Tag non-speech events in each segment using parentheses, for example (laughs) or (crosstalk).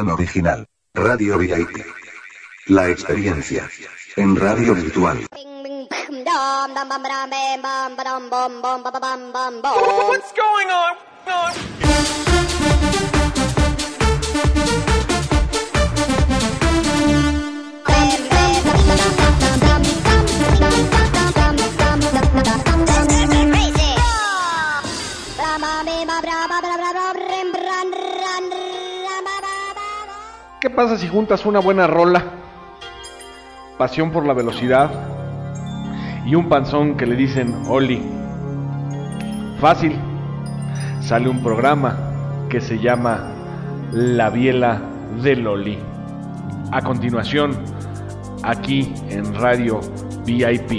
original. Radio VIP. La experiencia. En radio virtual. What's going on? ¿Qué pasa si juntas una buena rola, pasión por la velocidad y un panzón que le dicen Oli? Fácil, sale un programa que se llama La Biela del Oli. A continuación, aquí en Radio VIP.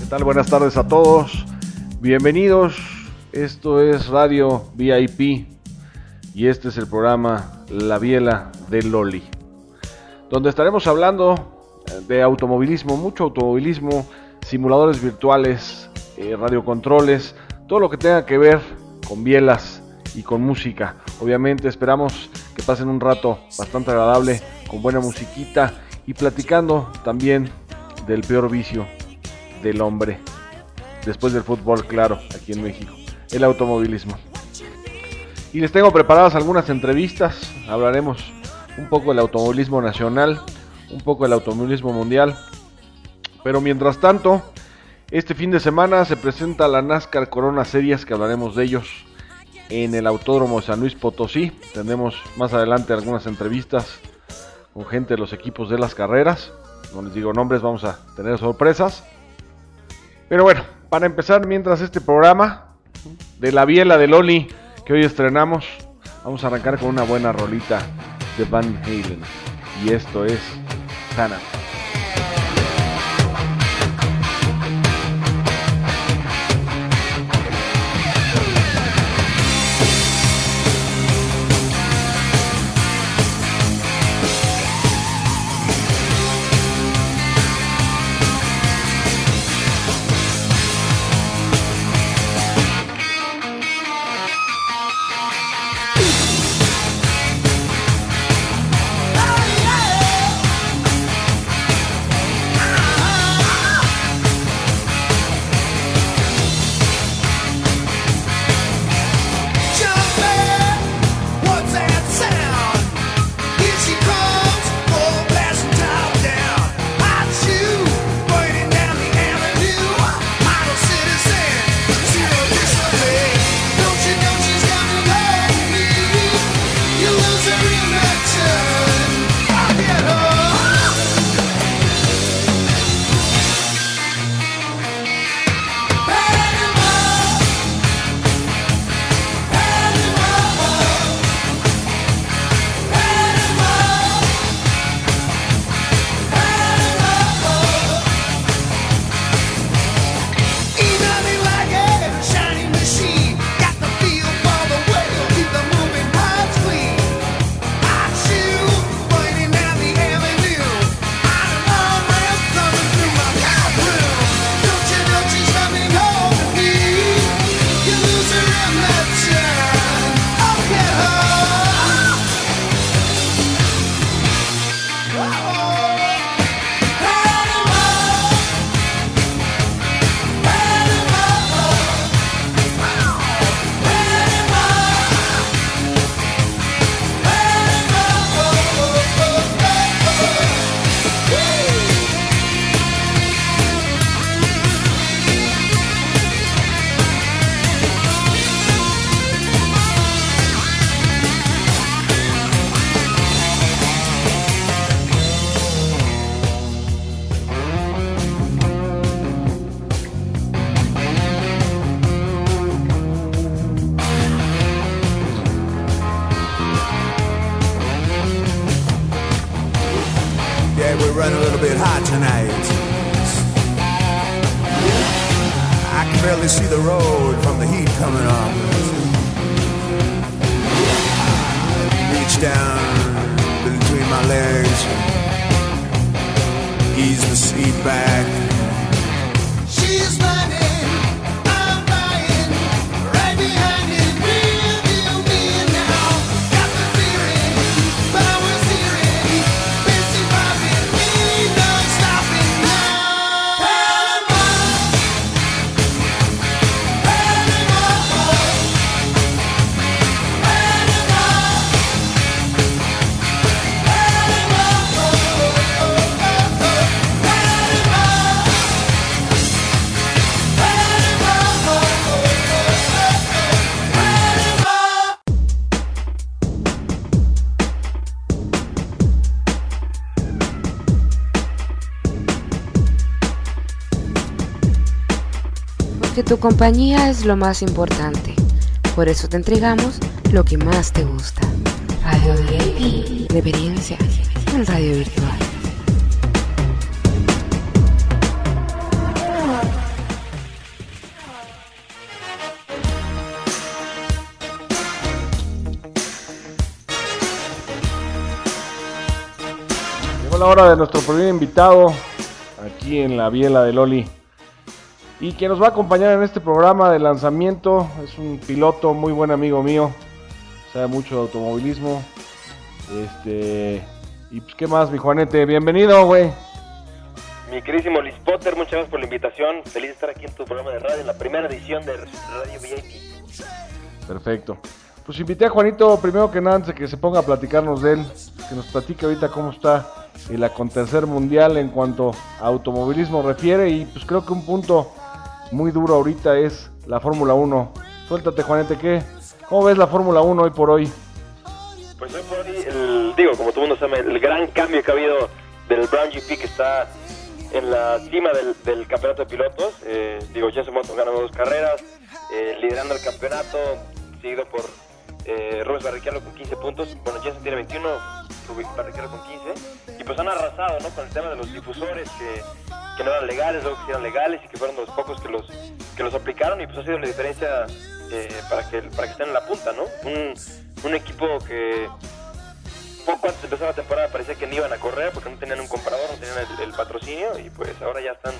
¿Qué tal? Buenas tardes a todos. Bienvenidos. Esto es Radio VIP y este es el programa La Biela de Loli, donde estaremos hablando de automovilismo, mucho automovilismo, simuladores virtuales, eh, radiocontroles, todo lo que tenga que ver con bielas y con música. Obviamente esperamos que pasen un rato bastante agradable con buena musiquita y platicando también del peor vicio del hombre después del fútbol, claro, aquí en México, el automovilismo. Y les tengo preparadas algunas entrevistas, hablaremos un poco del automovilismo nacional, un poco del automovilismo mundial. Pero mientras tanto, este fin de semana se presenta la NASCAR Corona Series, que hablaremos de ellos en el Autódromo de San Luis Potosí. Tendremos más adelante algunas entrevistas con gente de los equipos de las carreras. No les digo nombres, vamos a tener sorpresas. Pero bueno, para empezar, mientras este programa de la biela de Loli que hoy estrenamos, vamos a arrancar con una buena rolita de Van Halen. Y esto es see the road from the heat coming up. Reach down between my legs, ease the seat back. She's back. Tu compañía es lo más importante. Por eso te entregamos lo que más te gusta. Radio VIP. Reverencia en radio virtual. Llegó la hora de nuestro primer invitado aquí en la Biela de Loli. Y quien nos va a acompañar en este programa de lanzamiento es un piloto muy buen amigo mío. Sabe mucho de automovilismo. Este. Y pues, ¿qué más, mi Juanete? Bienvenido, güey. Mi queridísimo Liz Potter, muchas gracias por la invitación. Feliz de estar aquí en tu programa de radio, en la primera edición de Radio VIP. Perfecto. Pues invité a Juanito primero que nada antes de que se ponga a platicarnos de él, que nos platique ahorita cómo está el acontecer mundial en cuanto a automovilismo refiere y pues creo que un punto muy duro ahorita es la Fórmula 1. Suéltate Juanete, ¿qué? ¿Cómo ves la Fórmula 1 hoy por hoy? Pues hoy por hoy, el, digo, como todo el mundo sabe, el gran cambio que ha habido del Brown GP que está en la cima del, campeonato de pilotos. Eh, digo, Jensen Button ganando dos carreras, eh, liderando el campeonato, seguido por eh, Rubens Barrichello con 15 puntos. Bueno, Jensen tiene 21, Rubens Barrichello con 15. Y pues han arrasado, ¿no? Con el tema de los difusores que no eran legales, luego que sí eran legales y que fueron los pocos que los, que los aplicaron. Y pues ha sido la diferencia eh, para, que, para que estén en la punta, ¿no? Un, un equipo que poco antes de empezar la temporada parecía que no iban a correr porque no tenían un comprador, no tenían el, el patrocinio y pues ahora ya están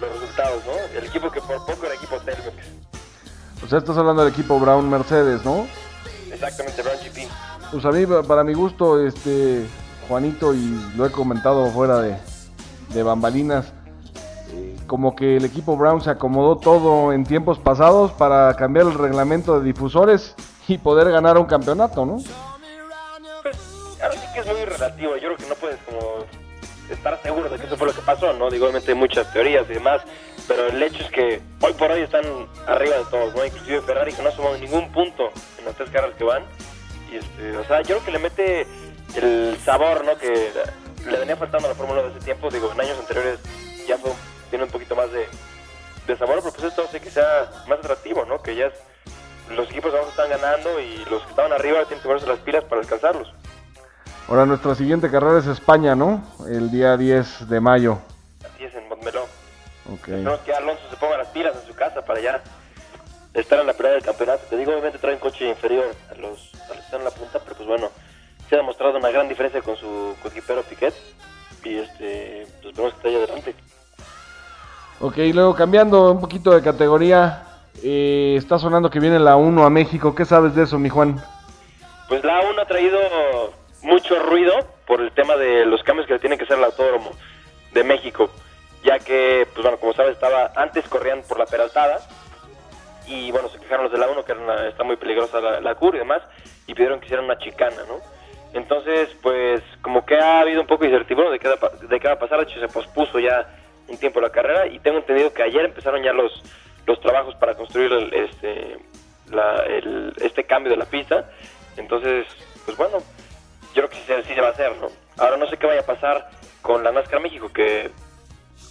los resultados, ¿no? El equipo que por poco era equipo Telmex. O sea, estás hablando del equipo Brown Mercedes, ¿no? Exactamente, Brown GP. Pues a mí, para mi gusto, este Juanito, y lo he comentado fuera de, de bambalinas, como que el equipo Brown se acomodó todo en tiempos pasados para cambiar el reglamento de difusores y poder ganar un campeonato, ¿no? Pues ahora sí que es muy relativo, yo creo que no puedes como estar seguro de que eso fue lo que pasó, ¿no? Digo, obviamente hay muchas teorías y demás, pero el hecho es que hoy por hoy están arriba de todos, ¿no? Inclusive Ferrari que no ha sumado ningún punto en las tres carreras que van. Y este, o sea, yo creo que le mete el sabor, ¿no? Que le venía faltando a la Fórmula 1 de ese tiempo. Digo, en años anteriores ya fue, tiene un poquito más de, de sabor, pero pues esto hace que sea más atractivo, ¿no? Que ya es- los equipos abajo están ganando y los que estaban arriba tienen que ponerse las pilas para alcanzarlos. Ahora nuestra siguiente carrera es España, ¿no? El día 10 de mayo. Así es en Montmeló. Ok. Esperemos que Alonso se ponga las pilas en su casa para ya estar en la pelea del campeonato. Te digo, obviamente trae un coche inferior a los, a los que están en la punta, pero pues bueno, se ha demostrado una gran diferencia con su coequipero Piquet. Y este, pues esperemos que esté ahí adelante. Ok, luego cambiando un poquito de categoría, eh, está sonando que viene la 1 a México. ¿Qué sabes de eso, mi Juan? Pues la 1 ha traído mucho ruido por el tema de los cambios que le tiene que hacer el autódromo de México, ya que, pues bueno, como sabes, estaba antes corrían por la peraltada y bueno, se quejaron los de la 1 que era una- está muy peligrosa la, la curva y demás y pidieron que hicieran una chicana, ¿no? Entonces, pues como que ha habido un poco de incertidumbre de qué, de qué va a pasar, de hecho se pospuso ya un tiempo la carrera y tengo entendido que ayer empezaron ya los, los trabajos para construir el, este, la- el- este cambio de la pista, entonces, pues bueno, yo creo que sí, se- sí se va a hacer, ¿no? Ahora no sé qué vaya a pasar con la NASCAR México, que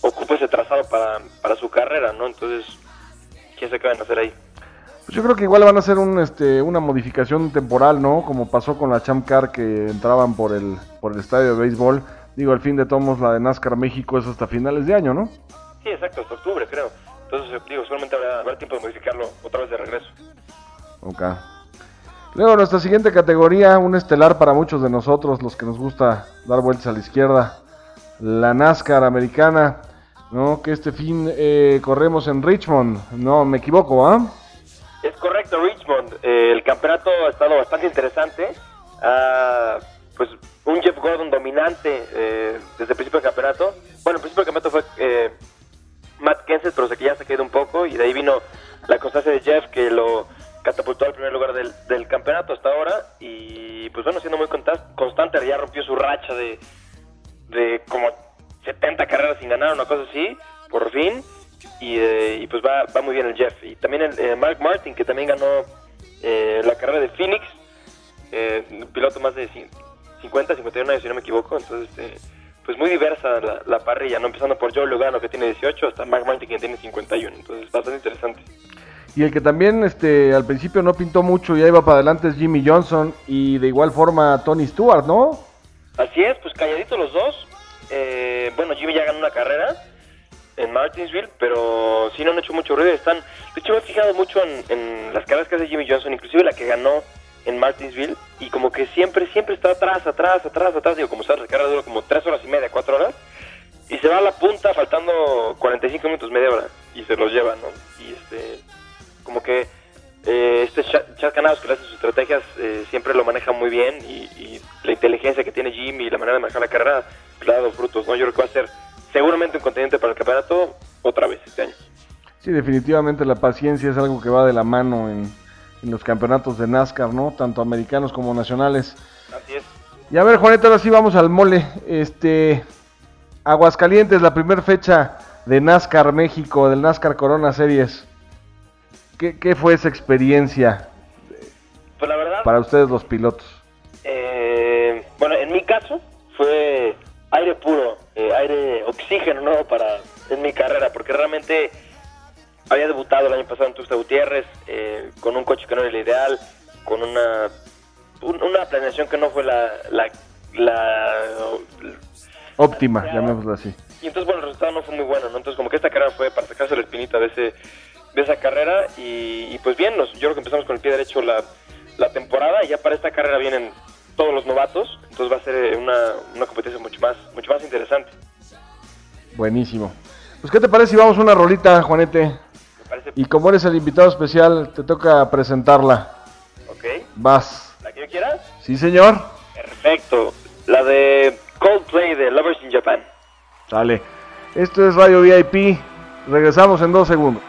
ocupa ese trazado para, para su carrera, ¿no? Entonces, ¿quién sabe qué van a hacer ahí? Pues yo creo que igual van a hacer un, este, una modificación temporal, ¿no? Como pasó con la Champ Car que entraban por el, por el estadio de béisbol. Digo, al fin de tomos la de NASCAR México es hasta finales de año, ¿no? Sí, exacto, hasta octubre, creo. Entonces, digo, seguramente habrá, habrá tiempo de modificarlo otra vez de regreso. Ok. Luego nuestra siguiente categoría, un estelar para muchos de nosotros, los que nos gusta dar vueltas a la izquierda, la NASCAR americana, ¿no? Que este fin eh, corremos en Richmond, no me equivoco, ¿ah? Es correcto, Richmond. Eh, el campeonato ha estado bastante interesante. Ah, pues un Jeff Gordon dominante eh, desde el principio del campeonato. Bueno, el principio del campeonato fue eh, Matt Kenseth, pero sé que ya se quedó un poco. Y de ahí vino la constancia de Jeff que lo catapultó al primer lugar del, del campeonato hasta ahora. Y pues bueno, siendo muy constante, ya rompió su racha de, de como 70 carreras sin ganar, una cosa así, por fin. Y, eh, y pues va, va muy bien el Jeff. Y también el eh, Mark Martin, que también ganó eh, la carrera de Phoenix, eh, piloto más de 50, 51 años, si no me equivoco. Entonces, este, pues muy diversa la, la parrilla, ¿no? Empezando por Joe Logano, que tiene 18, hasta Mark Martin, que tiene 51. Entonces, bastante interesante. Y el que también este, al principio no pintó mucho y ahí va para adelante es Jimmy Johnson y de igual forma Tony Stewart, ¿no? Así es, pues calladitos los dos. Eh, bueno, Jimmy ya ganó una carrera en Martinsville, pero sí no han hecho mucho ruido. Están, de hecho, me he fijado mucho en, en las carreras que hace Jimmy Johnson, inclusive la que ganó en Martinsville, y como que siempre, siempre está atrás, atrás, atrás, atrás. Digo, como sabes, la carrera dura como 3 horas y media, 4 horas, y se va a la punta faltando 45 minutos, media hora, y se los lleva, ¿no? Y este, como que eh, este Chad Canales que le hace sus estrategias eh, siempre lo maneja muy bien y, y la inteligencia que tiene Jimmy y la manera de manejar la carrera pues, le ha dado frutos, ¿no? Yo creo que va a ser seguramente un contendiente para el campeonato otra vez este año. Sí, definitivamente la paciencia es algo que va de la mano en, en los campeonatos de NASCAR, ¿no? Tanto americanos como nacionales. Así es. Y a ver, Juanito, ahora sí vamos al mole. Este, Aguascalientes, la primera fecha de NASCAR México, del NASCAR Corona Series. ¿Qué, qué fue esa experiencia Pues la verdad, para ustedes los pilotos? eh, bueno, en mi caso fue aire puro, eh, aire oxígeno, ¿no? Para, en mi carrera, porque realmente había debutado el año pasado en Tusta Gutiérrez, eh, con un coche que no era el ideal, con una, un- una planeación que no fue la, la, la Óptima, llamémoslo así. y entonces, bueno, el resultado no fue muy bueno, ¿no? Entonces, como que esta carrera fue para sacarse la espinita de ese de esa carrera y, y pues bien, nos, yo creo que empezamos con el pie derecho la, la temporada y ya para esta carrera vienen todos los novatos, entonces va a ser eh, una, una competencia mucho más mucho más interesante. Buenísimo. Pues, ¿qué te parece si vamos a una rolita, Juanete? Parece, Y como eres el invitado especial, te toca presentarla. ok, Vas. la que yo quiera. Sí, señor. Perfecto, la de Coldplay de Lovers in Japan. Dale. Esto es Radio VIP. Regresamos en dos segundos.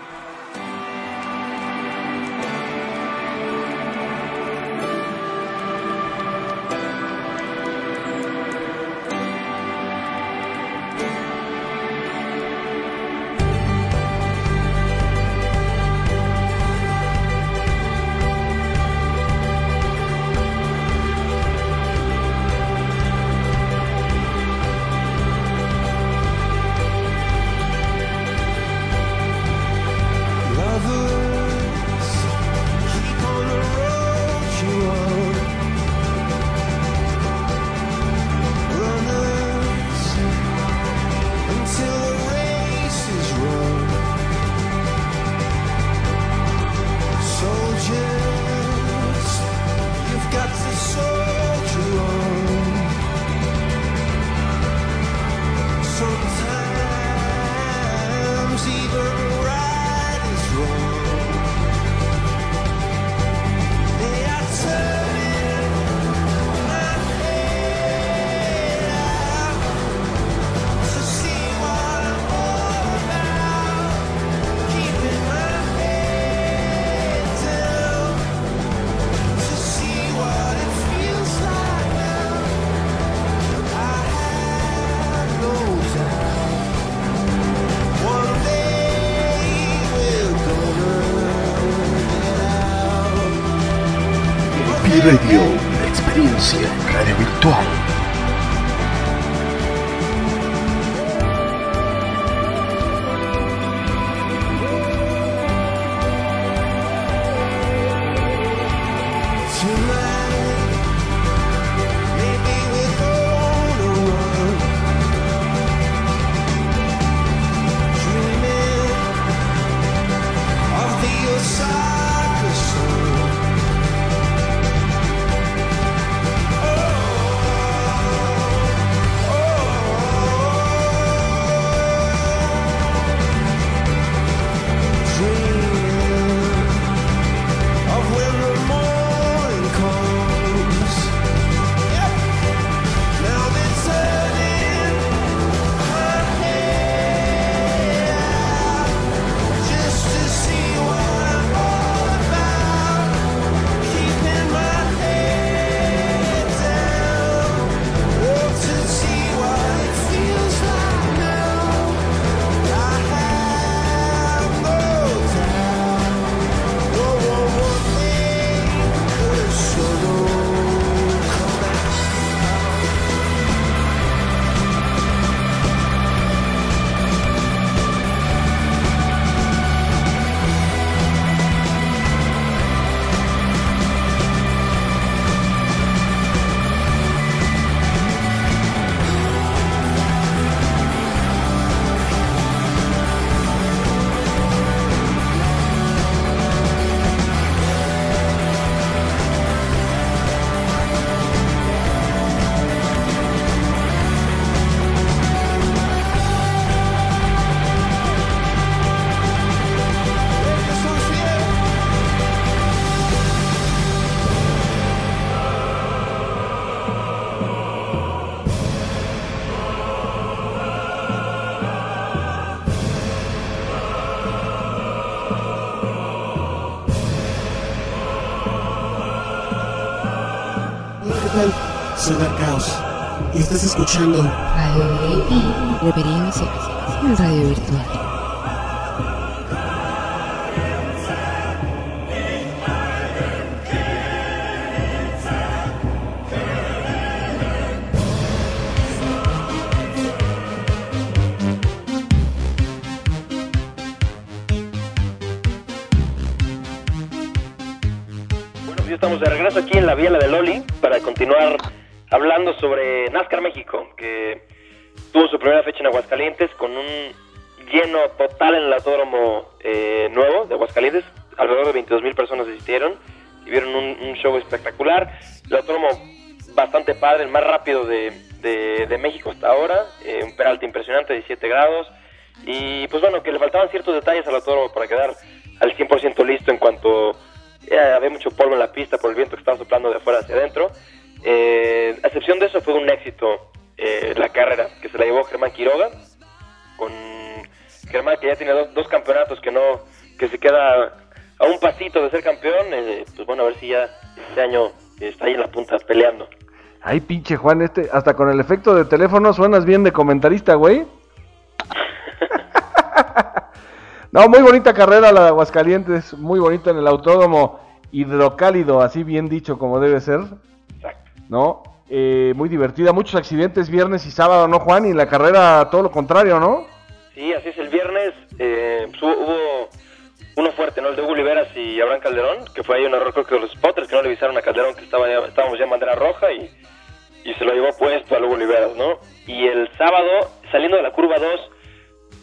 P-Radio, la experiencia en radio virtual. Escuchando Radio VIP. Reverencia en radio virtual. Bueno, pues ya estamos de regreso aquí en la Biela de Loli para continuar hablando sobre NASCAR México, que tuvo su primera fecha en Aguascalientes con un lleno total en el autódromo eh, nuevo de Aguascalientes. Alrededor de 22 mil personas asistieron y vieron un, show espectacular. El autódromo bastante padre, el más rápido de, de- de México hasta ahora. eh, un peralte impresionante, 17 grados. Y pues bueno, que le faltaban ciertos detalles al autódromo para quedar al 100% listo en cuanto eh, había mucho polvo en la pista por el viento que estaba soplando de afuera hacia adentro. Eh, a excepción de eso fue un éxito eh, la carrera que se la llevó Germán Quiroga con Germán que ya tiene dos, dos campeonatos que no que se queda a un pasito de ser campeón eh, pues bueno a ver si ya este año está ahí en la punta peleando Ay, pinche Juan, este, hasta con el efecto de teléfono suenas bien de comentarista, güey. (laughs) no, muy bonita carrera la de Aguascalientes, muy bonita en el autódromo hidrocálido, así bien dicho como debe ser. ¿No? Eh, muy divertida, muchos accidentes viernes y sábado, ¿no, Juan? Y la carrera todo lo contrario, ¿no? Sí, así es. El viernes eh, pues, hubo, hubo uno fuerte, ¿no? El de Hugo Oliveras y Abraham Calderón, que fue ahí un error creo que los spotters que no le avisaron a Calderón que estaba ya- estábamos ya en bandera roja y, y se lo llevó puesto a Hugo Oliveras, ¿no? Y el sábado, saliendo de la curva 2,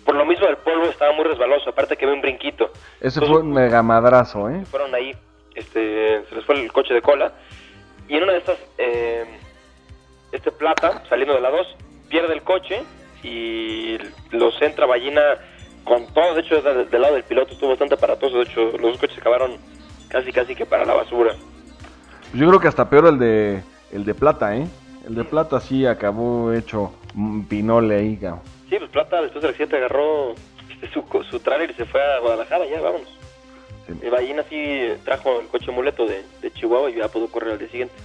por lo mismo el polvo estaba muy resbaloso, aparte que había un brinquito. Ese Entonces, fue un mega madrazo, ¿eh? fueron ahí, este, se les fue el coche de cola. Y en una de estas, eh, este Plata, saliendo de la 2, pierde el coche y lo centra Ballina con todo. De hecho, de- del lado del piloto estuvo bastante aparatoso. De hecho, los dos coches acabaron casi, casi que para la basura. Yo creo que hasta peor el de el de plata, ¿eh? El de plata sí acabó hecho un pinole ahí, cabrón. Sí, pues Plata después del accidente agarró este, su, su tráiler y se fue a Guadalajara, ya, vámonos. Y Ballina sí trajo el coche muleto de, de Chihuahua y ya pudo correr al día siguiente.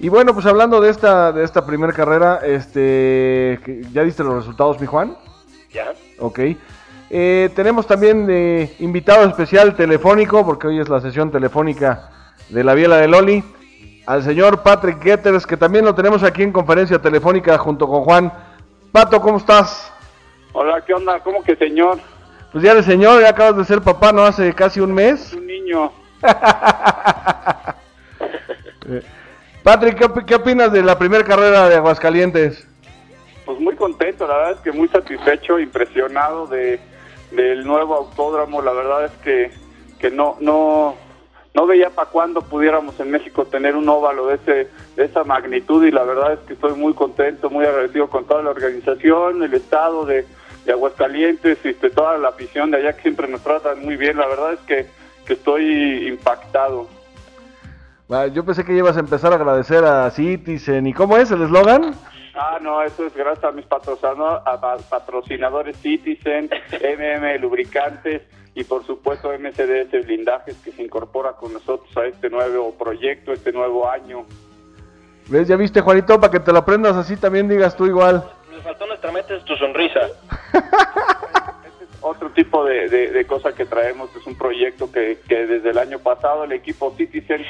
Y bueno, pues hablando de esta de esta primera carrera, este ¿ya diste los resultados, mi Juan? Ya. Ok. Eh, tenemos también de invitado especial telefónico, porque hoy es la sesión telefónica de la Biela de Loli, al señor Patrick Getters, que también lo tenemos aquí en conferencia telefónica junto con Juan. Pato, ¿cómo estás? Hola, ¿qué onda? ¿Cómo que señor? Pues ya eres señor, ya acabas de ser papá, ¿no? Hace casi un mes. Un niño. (laughs) Patrick, ¿qué, op- qué opinas de la primera carrera de Aguascalientes? Pues muy contento, la verdad es que muy satisfecho, impresionado de del nuevo autódromo. La verdad es que, que no no no veía para cuándo pudiéramos en México tener un óvalo de ese de esa magnitud y la verdad es que estoy muy contento, muy agradecido con toda la organización, el estado de, de Aguascalientes y de toda la afición de allá que siempre nos tratan muy bien. La verdad es que, que estoy impactado. Yo pensé que ibas a empezar a agradecer a Citizen. ¿Y cómo es el eslogan? Ah, no, eso es gracias a mis patrocinadores, a pa- patrocinadores Citizen, MM Lubricantes y por supuesto MCDS Blindajes que se incorpora con nosotros a este nuevo proyecto, este nuevo año. ¿Ves? ¿Ya viste, Juanito? Para que te lo aprendas así también digas tú igual. Le faltó nuestra meta es tu sonrisa. Otro tipo de, de, de cosa que traemos es un proyecto que, que desde el año pasado el equipo Citizen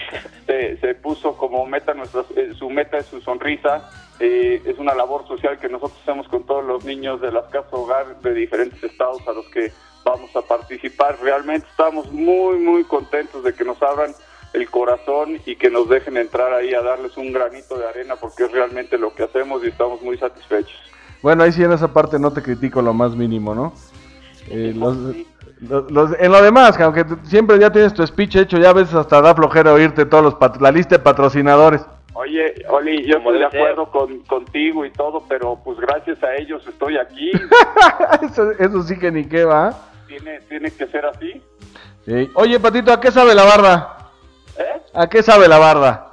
se, se puso como meta, nuestra, eh, su meta es su sonrisa. Eh, es una labor social que nosotros hacemos con todos los niños de las casas hogar de diferentes estados a los que vamos a participar. Realmente estamos muy, muy contentos de que nos abran el corazón y que nos dejen entrar ahí a darles un granito de arena porque es realmente lo que hacemos y estamos muy satisfechos. Bueno, ahí sí en esa parte no te critico lo más mínimo, ¿no? Eh, los- los- los- en lo demás, que aunque siempre ya tienes tu speech hecho, ya a veces hasta da flojera oírte todos los pat- la lista de patrocinadores. Oye, Oli, yo estoy de acuerdo con, contigo y todo, pero pues gracias a ellos estoy aquí. (laughs) eso, eso sí que ni qué va. tiene, tiene que ser así. Sí. Oye, Patito, ¿a qué sabe la barda? ¿Eh? ¿A qué sabe la barda?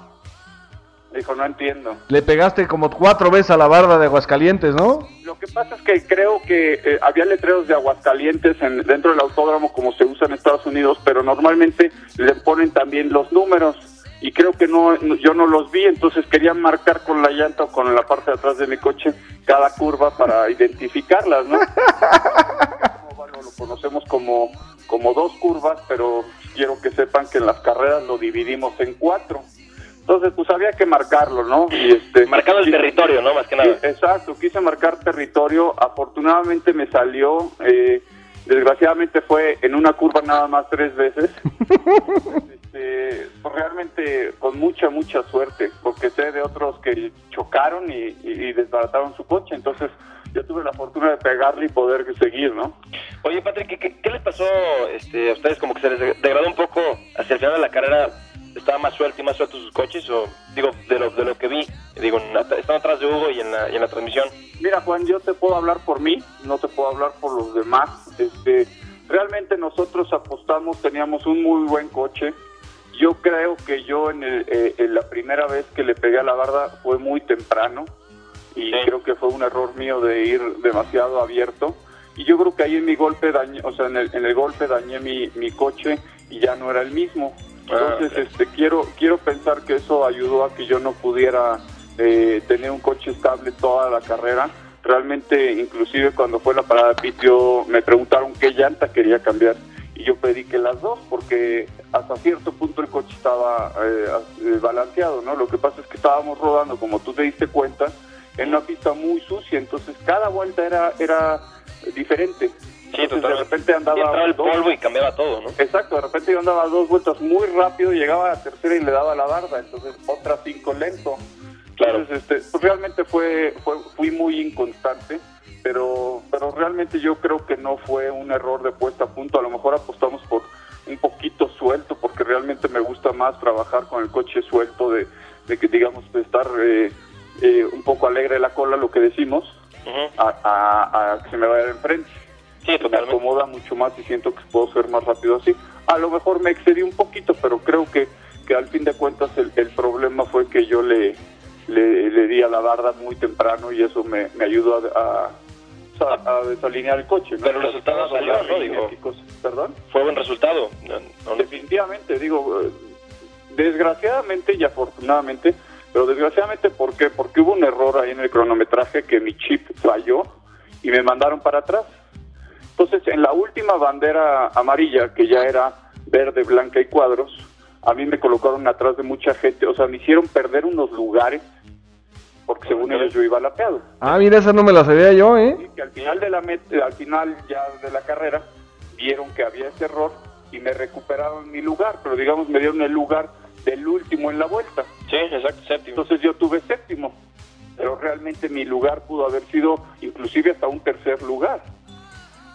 Dijo, no entiendo. Le pegaste como cuatro veces a la barda de Aguascalientes, ¿no? Lo que pasa es que creo que eh, había letreros de Aguascalientes en, dentro del autódromo como se usa en Estados Unidos, pero normalmente le ponen también los números. y creo que no, yo no los vi, entonces quería marcar con la llanta o con la parte de atrás de mi coche cada curva para identificarlas, ¿no? (laughs) Bueno, lo conocemos como, como dos curvas, pero quiero que sepan que en las carreras lo dividimos en cuatro. Entonces, pues había que marcarlo, ¿no? Y este, Marcando el quise- territorio, ¿no? Más que nada. Exacto, quise marcar territorio. Afortunadamente me salió. eh, desgraciadamente fue en una curva nada más tres veces. (laughs) Este, pues, realmente con mucha, mucha suerte, porque sé de otros que chocaron y, y- y desbarataron su coche. Entonces, yo tuve la fortuna de pegarle y poder seguir, ¿no? Oye, Patrick, ¿qué, qué, qué les pasó este, a ustedes? Como que se les degradó un poco hacia el final de la carrera. ¿Estaba más suelto y más suelto sus coches? O, digo, de lo, de lo que vi, digo, estando atrás de Hugo y en la, y en la transmisión. Mira, Juan, yo te puedo hablar por mí, no te puedo hablar por los demás. Este, realmente nosotros apostamos, teníamos un muy buen coche. Yo creo que yo en, el- eh, en la primera vez que le pegué a la barda fue muy temprano y Sí. creo que fue un error mío de ir demasiado abierto. Y yo creo que ahí en mi golpe dañé, o sea, en el, en el golpe dañé mi, mi coche y ya no era el mismo. Ah, Entonces, este, quiero, quiero pensar que eso ayudó a que yo no pudiera eh, tener un coche estable toda la carrera. Realmente, inclusive cuando fue la parada de pit, yo- me preguntaron qué llanta quería cambiar y yo pedí que las dos, porque hasta cierto punto el coche estaba eh, eh, balanceado, ¿no? Lo que pasa es que estábamos rodando, como tú te diste cuenta, en una pista muy sucia, entonces cada vuelta era, era diferente. Sí, Entonces, de repente Y andaba entraba el polvo y cambiaba todo, ¿no? Exacto, de repente yo andaba dos vueltas muy rápido, llegaba a la tercera y le daba la barda, entonces otras cinco lento. Claro. Entonces, este, pues realmente fue, fue, fui muy inconstante, pero, pero realmente yo creo que no fue un error de puesta a punto. A lo mejor apostamos por un poquito suelto, porque realmente me gusta más trabajar con el coche suelto, de, de que digamos, de estar eh, eh, un poco alegre de la cola, lo que decimos, a, a- a que se me vaya enfrente Sí, me totalmente. acomoda mucho más y siento que puedo ser más rápido así. A lo mejor me excedí un poquito, pero creo que, que al fin de cuentas el, el problema fue que yo le, le, le di a la barda muy temprano y eso me, me ayudó a, a, desalinear el coche. ¿no? Pero el resultado salió. ¿Perdón? Fue buen resultado. No, no- Definitivamente, digo, eh, desgraciadamente y afortunadamente, pero desgraciadamente, ¿por qué? Porque hubo un error ahí en el cronometraje que mi chip falló y me mandaron para atrás. Entonces, en la última bandera amarilla, que ya era verde, blanca y cuadros, a mí me colocaron atrás de mucha gente, o sea, me hicieron perder unos lugares, porque según ellos yo iba lapeado. Ah, mira, esa no me la sabía yo, ¿eh? Y que al final de la met- al final ya de la carrera vieron que había ese error y me recuperaron mi lugar, pero digamos me dieron el lugar del último en la vuelta. Sí, exacto, séptimo. Entonces yo tuve séptimo, pero realmente mi lugar pudo haber sido inclusive hasta un tercer lugar.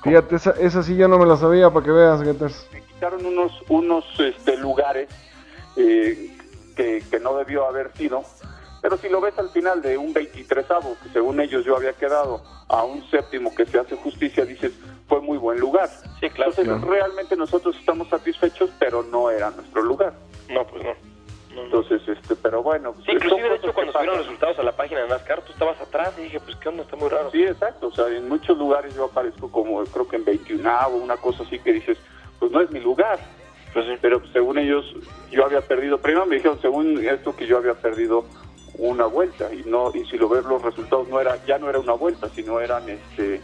Fíjate, esa, esa sí yo no me la sabía, para que veas, Getters. Me quitaron unos unos este, lugares eh, que, que no debió haber sido, pero si lo ves al final de un 23 que según ellos yo había quedado, a un séptimo que se hace justicia, dices, fue muy buen lugar. Sí, claro. Entonces Claro. realmente nosotros estamos satisfechos, pero no era nuestro lugar. No, pues no. Entonces, este, pero bueno. Sí, son inclusive de hecho cuando subieron resultados a la página de NASCAR, tú estabas atrás y dije, pues qué onda, está muy raro. Sí, exacto. O sea, en muchos lugares yo aparezco como, creo que en 21 o una cosa así que dices, pues no es mi lugar. Pues sí. Pero según ellos, yo había perdido, primero me dijeron, según esto, que yo había perdido una vuelta. Y no y si lo ves los resultados, no era ya no era una vuelta, sino eran este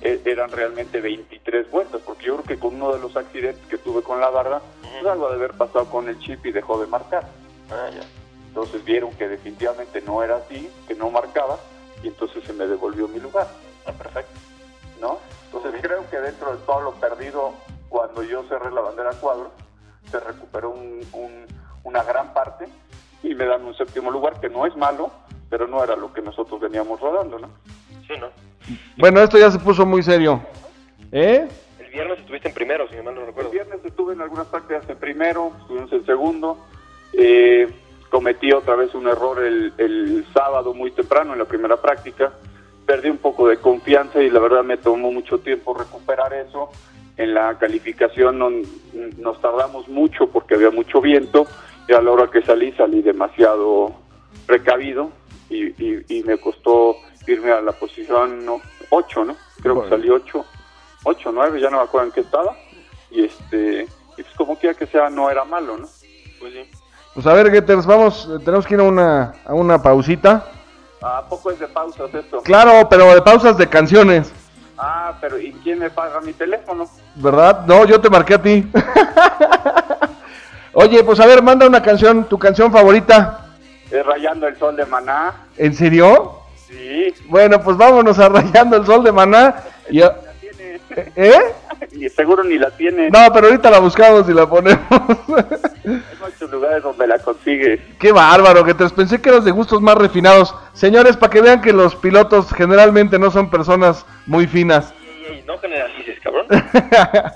e- eran realmente 23 vueltas, porque yo creo que con uno de los accidentes que tuve con la barra, pues algo de haber pasado con el chip y dejó de marcar. Ah, ya. Entonces vieron que definitivamente no era así, que no marcaba, y entonces se me devolvió mi lugar, Ah, perfecto. ¿no? Entonces creo que dentro de todo lo perdido, cuando yo cerré la bandera a cuadros, se recuperó un- un- una gran parte y me dan un séptimo lugar, que no es malo, pero no era lo que nosotros veníamos rodando, ¿no? Sí, ¿no? Bueno, esto ya se puso muy serio. ¿Eh? El viernes estuviste en primero, si mal no El recuerdo. viernes estuve en algunas prácticas en primero, estuvimos en segundo. Eh, cometí otra vez un error el, el sábado muy temprano en la primera práctica. Perdí un poco de confianza y la verdad me tomó mucho tiempo recuperar eso. En la calificación no- nos tardamos mucho porque había mucho viento y a la hora que salí salí demasiado precavido y, y- y me costó irme a la posición 8, ¿no? Creo Bueno. que salí 8, 8, 9, ya no me acuerdo en qué estaba y este y pues como quiera que sea no era malo no Pues sí. Pues a ver, Getters, vamos, eh, tenemos que ir a una, a una pausita. ¿A poco es de pausas esto? Claro, pero de pausas de canciones, Ah, pero ¿y quién me paga mi teléfono? ¿verdad? No, yo te marqué a ti. (laughs) Oye, pues a ver, manda una canción, tu canción favorita. Es Rayando el Sol de Maná. ¿En serio? Sí. Bueno, pues vámonos a Rayando el Sol de Maná. Y a-. ¿Eh? (laughs) Y seguro ni la tiene. No, pero ahorita la buscamos y la ponemos. Hay muchos lugares donde la consigues. Qué bárbaro, que te pensé que eras de gustos más refinados. Señores, para que vean que los pilotos generalmente no son personas muy finas. No generalices, cabrón. (laughs)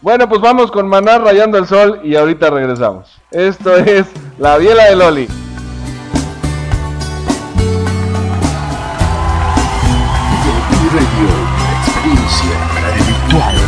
Bueno, pues vamos con Maná rayando el sol y ahorita regresamos. Esto es La Biela de Loli. Radio, radio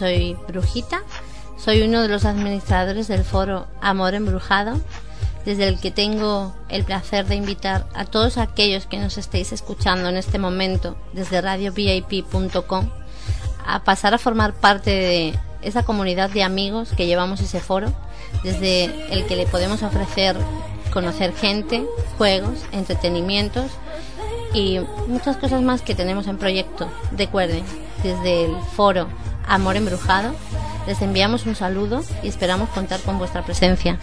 soy Brujita, soy uno de los administradores del foro Amor Embrujado, desde el que tengo el placer de invitar a todos aquellos que nos estéis escuchando en este momento desde radiovip.com a pasar a formar parte de esa comunidad de amigos que llevamos ese foro, desde el que le podemos ofrecer conocer gente, juegos, entretenimientos y muchas cosas más que tenemos en proyecto. Recuerden, desde el foro Amor Embrujado, les enviamos un saludo y esperamos contar con vuestra presencia.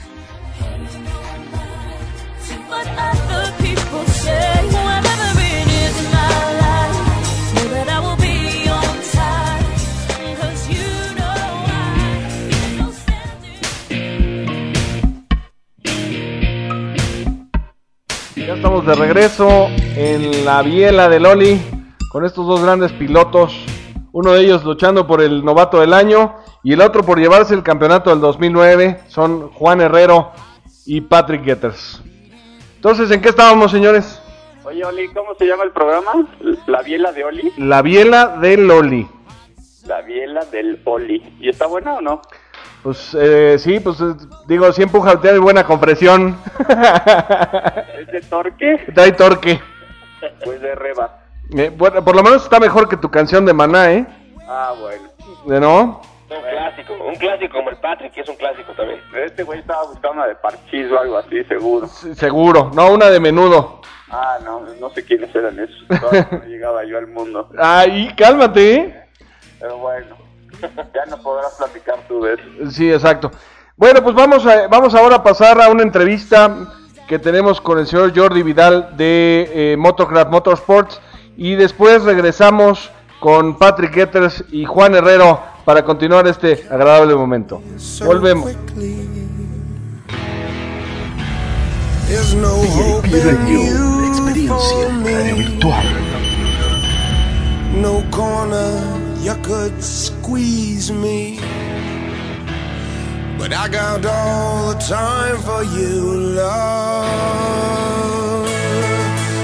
Ya estamos de regreso en la biela de Loli con estos dos grandes pilotos. Uno de ellos luchando por el novato del año y el otro por llevarse el campeonato del 2009. Son Juan Herrero y Patrick Getters. Entonces, ¿en qué estábamos, señores? Oye, Oli, ¿cómo se llama el programa? La biela de Oli. La biela de Loli. La biela del Oli. ¿Y está buena o no? Pues eh, sí, pues eh, digo, sí empuja, tiene buena compresión. (laughs) ¿Es de torque? Trae torque. Pues de reba. Eh, bueno, por lo menos está mejor que tu canción de Maná, ¿eh? Ah, bueno. ¿De no? Un clásico, un clásico como el Patrick, que es un clásico también. Este güey estaba buscando una de parchís o algo así, seguro. Sí, seguro. No, una de menudo. Ah, no, no sé quiénes eran esos. Todavía no (laughs) llegaba yo al mundo. Ay, cálmate, ¿eh? Pero bueno, ya no podrás platicar tú de eso. Sí, exacto. Bueno, pues vamos, a, vamos ahora a pasar a una entrevista que tenemos con el señor Jordi Vidal de eh, Motocraft Motorsports y después regresamos con Patrick Getters y Juan Herrero para continuar este agradable momento. Volvemos. You experiencia radio virtual. No corner you could squeeze me. But I got all the time for you, love.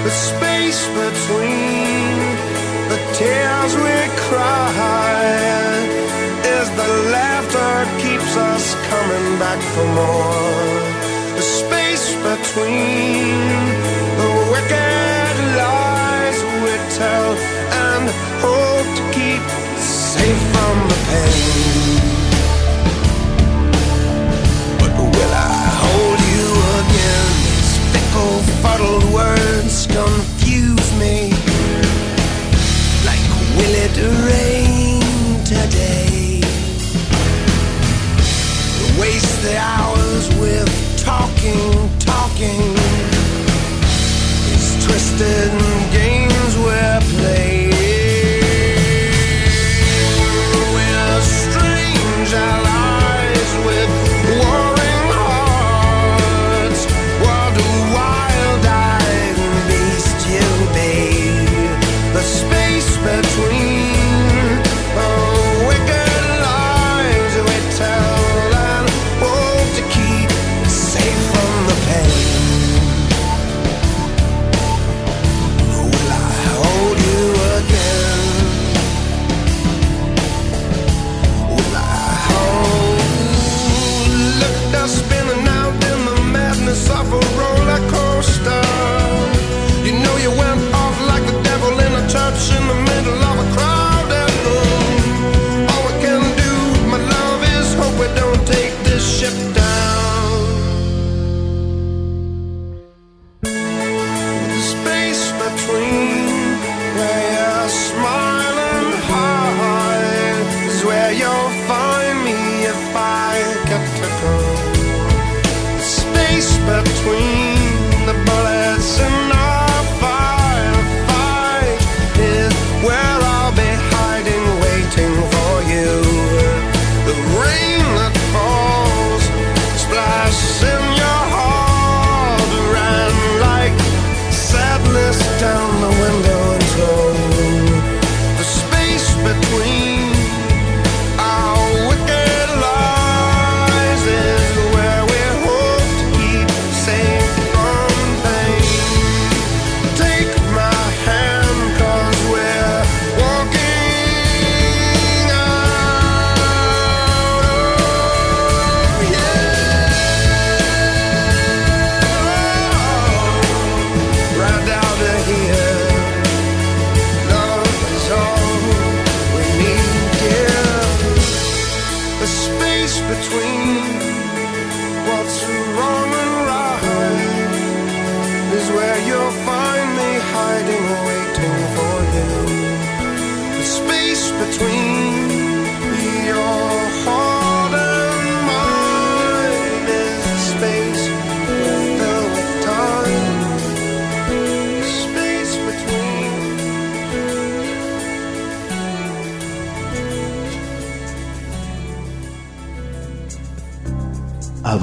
The space between tears we cry is the laughter keeps us coming back for more. The space between the wicked lies we tell and hope to keep safe from the pain. But will I hold you again? These fickle, fuddled words will it rain today? Waste the hours with talking, talking. These twisted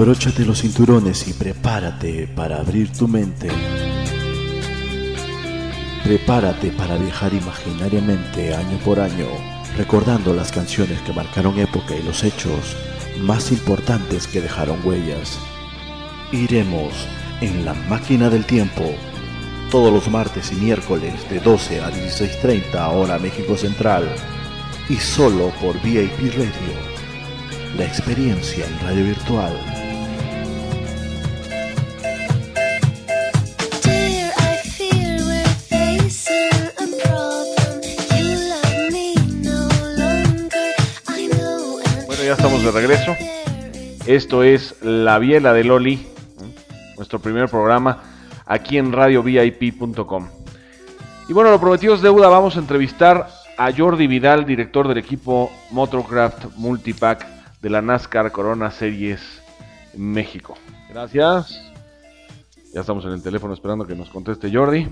Abróchate los cinturones y prepárate para abrir tu mente. Prepárate para viajar imaginariamente año por año, recordando las canciones que marcaron época y los hechos más importantes que dejaron huellas. Iremos en la máquina del tiempo todos los martes y miércoles de 12 a 16.30 hora México Central y solo por VIP Radio, la experiencia en radio virtual. De regreso. Esto es La Biela de Loli, nuestro primer programa aquí en radiovip.com. Y bueno, lo prometido es deuda, vamos a entrevistar a Jordi Vidal, director del equipo Motorcraft Multipack de la NASCAR Corona Series México. Gracias. Ya estamos en el teléfono esperando que nos conteste Jordi.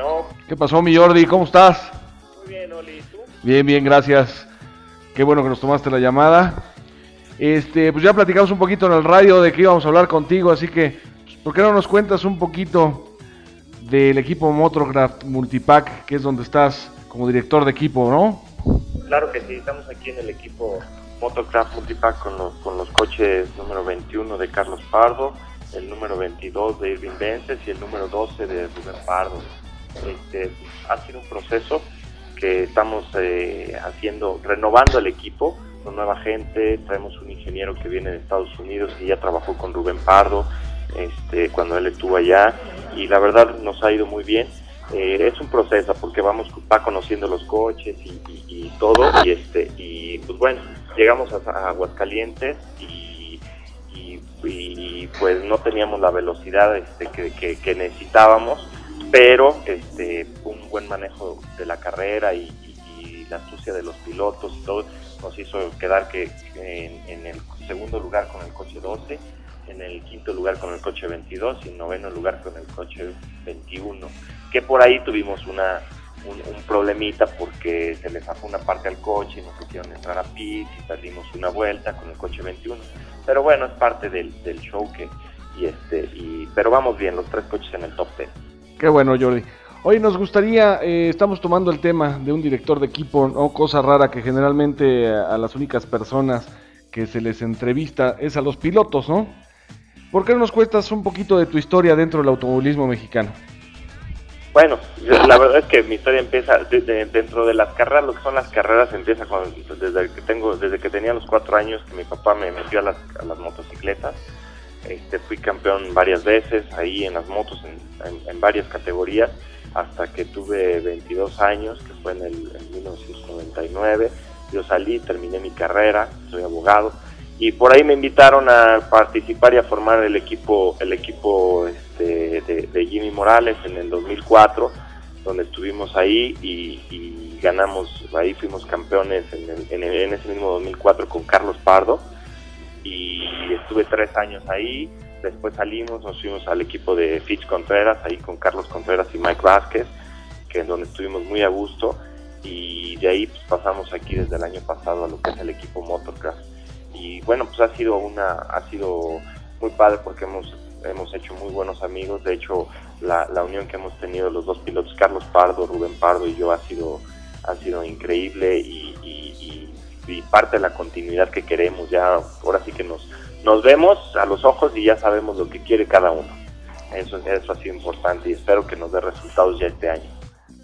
Bueno, ¿Qué pasó, mi Jordi? ¿Cómo estás? muy bien, Oli. ¿Y tú? Bien, bien, gracias. Qué bueno que nos tomaste la llamada. Este, pues ya platicamos un poquito en el radio de que íbamos a hablar contigo, así que, pues, ¿por qué no nos cuentas un poquito del equipo Motorcraft Multipack, que es donde estás como director de equipo, ¿no? Claro que sí, estamos aquí en el equipo Motocraft Multipack con los, con los coches número 21 de Carlos Pardo, el número 22 de Irving Vences y el número 12 de Rubén Pardo. Este, ha sido un proceso que estamos eh, haciendo, renovando el equipo con nueva gente, traemos un ingeniero que viene de Estados Unidos y ya trabajó con Rubén Pardo este, cuando él estuvo allá y la verdad nos ha ido muy bien. Eh, es un proceso porque vamos va conociendo los coches y, todo y este y pues bueno llegamos a, Aguascalientes y, pues no teníamos la velocidad este, que necesitábamos pero este un buen manejo de la carrera y, y- y la astucia de los pilotos y todo nos hizo quedar que, en, el segundo lugar con el coche 12 en el quinto lugar con el coche 22 y en noveno lugar con el coche 21 que por ahí tuvimos una un, problemita porque se le zafó una parte al coche y nos hicieron entrar a pit y perdimos una vuelta con el coche 21 pero bueno es parte del, del show que y este y pero vamos bien los tres coches en el top 10 Qué bueno, Jordi. Hoy nos gustaría, eh, estamos tomando el tema de un director de equipo, ¿no? cosa rara que generalmente a, las únicas personas que se les entrevista es a los pilotos, ¿no? ¿Por qué no nos cuentas un poquito de tu historia dentro del automovilismo mexicano? Bueno, la verdad es que mi historia empieza de- de- dentro de las carreras, lo que son las carreras empieza con, desde que tengo, desde que tenía los cuatro años que mi papá me metió a las, a las motocicletas. Este, fui campeón varias veces ahí en las motos en, varias categorías hasta que tuve 22 años, que fue en el en 1999. Yo salí, terminé mi carrera, soy abogado y por ahí me invitaron a participar y a formar el equipo el equipo este, de, de Jimmy Morales en el 2004 donde estuvimos ahí y, y ganamos ahí fuimos campeones en, el- en el- en ese mismo 2004 con Carlos Pardo y estuve tres años ahí. Después salimos nos fuimos al equipo de Fitch Contreras ahí con Carlos Contreras y Mike Vázquez que es donde estuvimos muy a gusto. Y de ahí pues, pasamos aquí desde el año pasado a lo que es el equipo Motorcraft y bueno pues ha sido una ha sido muy padre porque hemos hemos hecho muy buenos amigos. De hecho la, la unión que hemos tenido los dos pilotos Carlos Pardo Rubén Pardo y yo ha sido ha sido increíble. Y, y- parte de la continuidad que queremos ya ahora sí que nos nos vemos a los ojos y ya sabemos lo que quiere cada uno eso eso ha sido importante y espero que nos dé resultados ya este año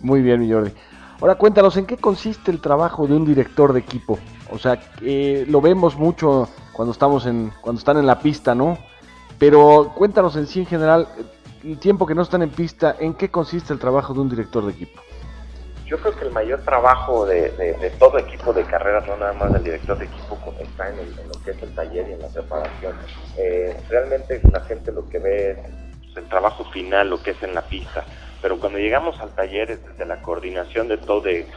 Muy bien, mi Jordi. Ahora cuéntanos, ¿en qué consiste el trabajo de un director de equipo? O sea, eh, lo vemos mucho cuando estamos en, cuando están en la pista, ¿no? Pero cuéntanos en sí en general, el tiempo que no están en pista, ¿en qué consiste el trabajo de un director de equipo? Yo creo que el mayor trabajo de, de- de todo equipo de carreras, no nada más del director de equipo, está en, el- lo que es el taller y en la preparación. Eh, realmente la gente lo que ve es el trabajo final, lo que es en la pista. pero cuando llegamos al taller es desde la coordinación de todo, de,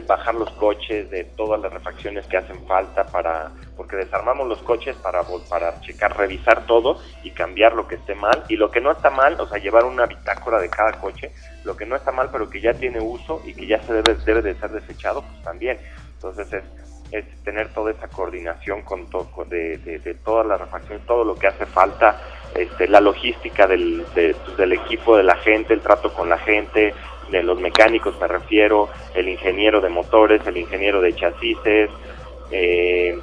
de bajar los coches, de todas las refacciones que hacen falta para, porque desarmamos los coches para, para checar, revisar todo y cambiar lo que esté mal y lo que no está mal, o sea, llevar una bitácora de cada coche, lo que no está mal pero que ya tiene uso y que ya se debe, debe de ser desechado, pues también. Entonces es, es tener toda esa coordinación con, to- con- de, de, de toda la refacción, todo lo que hace falta, este, la logística del, de- pues, del equipo, de la gente, el trato con la gente, de los mecánicos me refiero, el ingeniero de motores, el ingeniero de chasis, eh,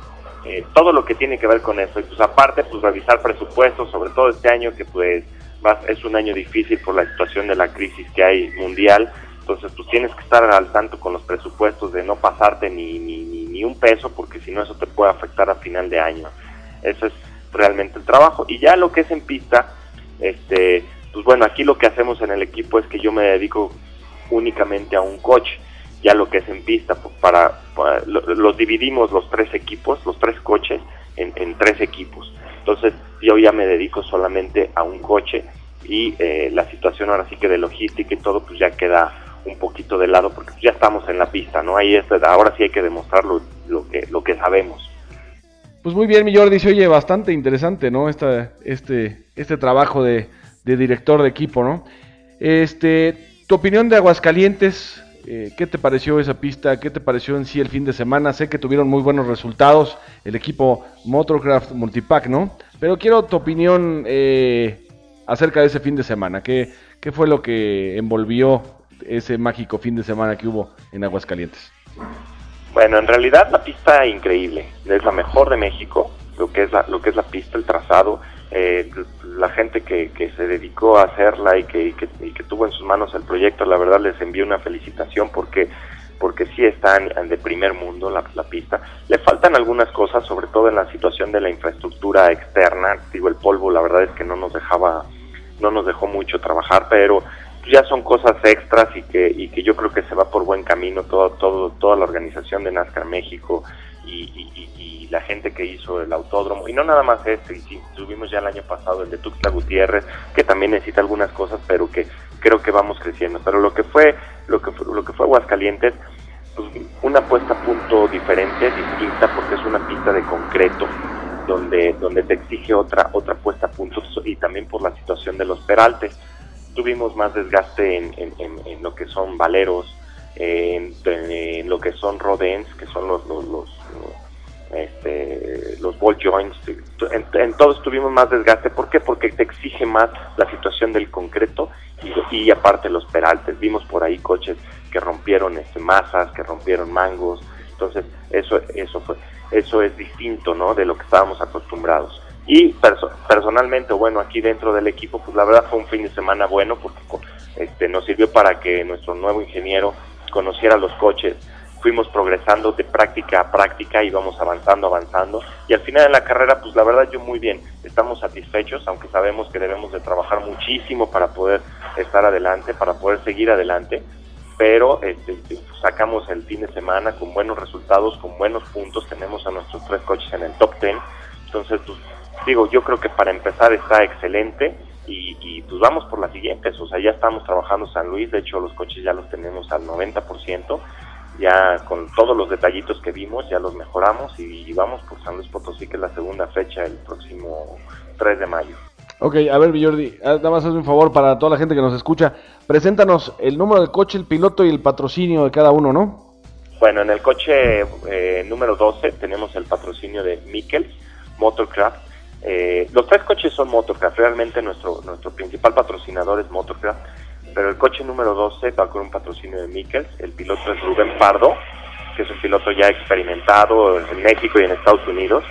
eh, todo lo que tiene que ver con eso. Y pues aparte, pues revisar presupuestos, sobre todo este año que pues es un año difícil por la situación de la crisis que hay mundial. Entonces, pues tienes que estar al tanto con los presupuestos de no pasarte ni, ni, ni, ni un peso, porque si no eso te puede afectar a final de año. Eso es realmente el trabajo. Y ya lo que es en pista, este, pues bueno, aquí lo que hacemos en el equipo es que yo me dedico únicamente a un coche. Ya lo que es en pista, pues, para, para- lo- los dividimos los tres equipos, los tres coches, en, tres equipos. Entonces, yo ya me dedico solamente a un coche y eh, la situación ahora sí que de logística y todo, pues ya queda un poquito de lado porque ya estamos en la pista, ¿no? Ahí es, ahora sí hay que demostrar lo, que, lo que sabemos. Pues muy bien, mi Jordi, se oye bastante interesante, ¿no? Esta, este, este trabajo de director de equipo, ¿no? Este, tu opinión de Aguascalientes, eh, ¿qué te pareció esa pista? ¿Qué te pareció en sí el fin de semana? Sé que tuvieron muy buenos resultados el equipo Motorcraft Multipack, ¿no? Pero quiero tu opinión eh, acerca de ese fin de semana. ¿Qué, ¿Qué fue lo que envolvió ese mágico fin de semana que hubo en Aguascalientes? Bueno, en realidad la pista increíble, es la mejor de México, lo que es la, lo que es la pista, el trazado, eh, la gente que, que se dedicó a hacerla y que, y que, tuvo en sus manos el proyecto, la verdad les envío una felicitación porque porque sí está de primer mundo la, la pista. Le faltan algunas cosas, sobre todo en la situación de la infraestructura externa. Digo, el polvo, la verdad es que no nos dejaba, no nos dejó mucho trabajar, pero ya son cosas extras y que, y que yo creo que se va por buen camino todo, todo, toda la organización de NASCAR México y, y- la gente que hizo el autódromo. Y no nada más este, y sí, tuvimos ya el año pasado el de Tuxtla Gutiérrez, que también necesita algunas cosas, pero que creo que vamos creciendo. Pero lo que fue, lo que fue, lo que fue Aguascalientes, pues, una puesta a punto diferente, distinta, porque es una pista de concreto donde donde te exige otra otra puesta a punto y también por la situación de los peraltes tuvimos más desgaste en, en- en- en lo que son valeros en, lo que son rodents que son los los, los, este, los ball joints en, todos tuvimos más desgaste. ¿por qué? porque te exige más la situación del concreto y, aparte los peraltes. Vimos por ahí coches que rompieron este, masas que rompieron mangos. Entonces eso eso fue eso es distinto no de lo que estábamos acostumbrados. Y perso- personalmente bueno aquí dentro del equipo pues la verdad fue un fin de semana bueno porque este nos sirvió para que nuestro nuevo ingeniero conociera los coches. Fuimos progresando de práctica a práctica y vamos avanzando avanzando. Y al final de la carrera pues la verdad yo muy bien. Estamos satisfechos aunque sabemos que debemos de trabajar muchísimo para poder estar adelante para poder seguir adelante. Pero este, sacamos el fin de semana con buenos resultados, con buenos puntos, tenemos a nuestros tres coches en el top 10, entonces pues, digo, yo creo que para empezar está excelente y, y, pues vamos por las siguientes, o sea, ya estamos trabajando San Luis, de hecho los coches ya los tenemos al 90%, ya con todos los detallitos que vimos, ya los mejoramos y, y vamos por San Luis Potosí, que es la segunda fecha, el próximo 3 de mayo. Ok, a ver, Jordi, nada más hazme un favor para toda la gente que nos escucha. Preséntanos el número del coche, el piloto y el patrocinio de cada uno, ¿no? Bueno, en el coche eh, número 12 tenemos el patrocinio de Mikkels Motorcraft. Eh, los tres coches son Motorcraft, realmente nuestro, nuestro principal patrocinador es Motorcraft, pero el coche número 12 va con un patrocinio de Mikkels. El piloto es Rubén Pardo, que es un piloto ya experimentado en México y en Estados Unidos.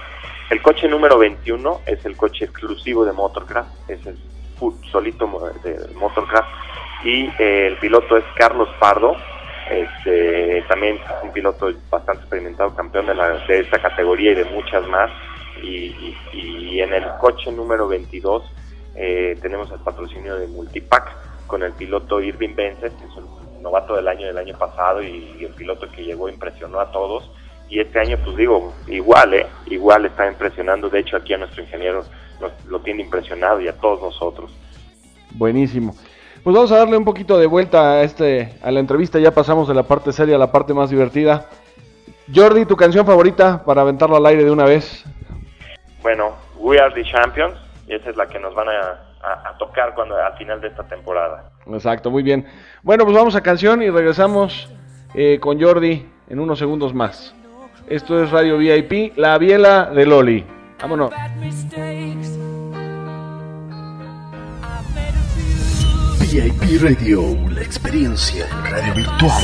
El coche número 21 es el coche exclusivo de Motorcraft, es el solito de Motorcraft. Y eh, el piloto es Carlos Pardo, este, también un piloto bastante experimentado, campeón de, la, de esta categoría y de muchas más. Y, en el coche número 22 eh, tenemos el patrocinio de Multipack con el piloto Irving Bences, que es el novato del año del año pasado y, el piloto que llegó impresionó a todos. Y este año, pues digo, igual, ¿eh? Igual está impresionando. De hecho, aquí a nuestro ingeniero nos- lo tiene impresionado y a todos nosotros. Buenísimo. Pues vamos a darle un poquito de vuelta a, este, a la entrevista. Ya pasamos de la parte seria a la parte más divertida. Jordi, tu canción favorita para aventarlo al aire de una vez. Bueno, We Are the Champions, y esa es la que nos van a, a- a tocar cuando al final de esta temporada. Exacto, muy bien. Bueno, pues vamos a canción y regresamos eh, con Jordi en unos segundos más. Esto es Radio VIP, la biela de Loli. Vámonos. VIP Radio, la experiencia en radio virtual.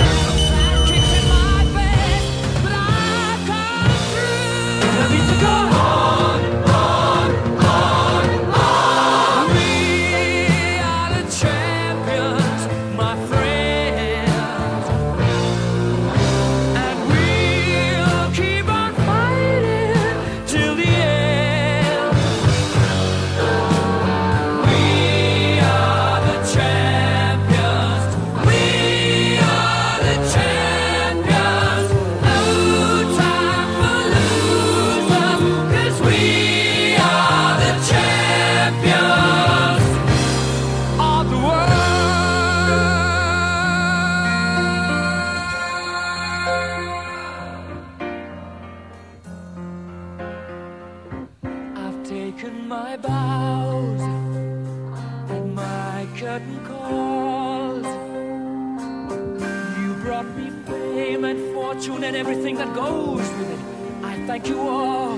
Thank you all,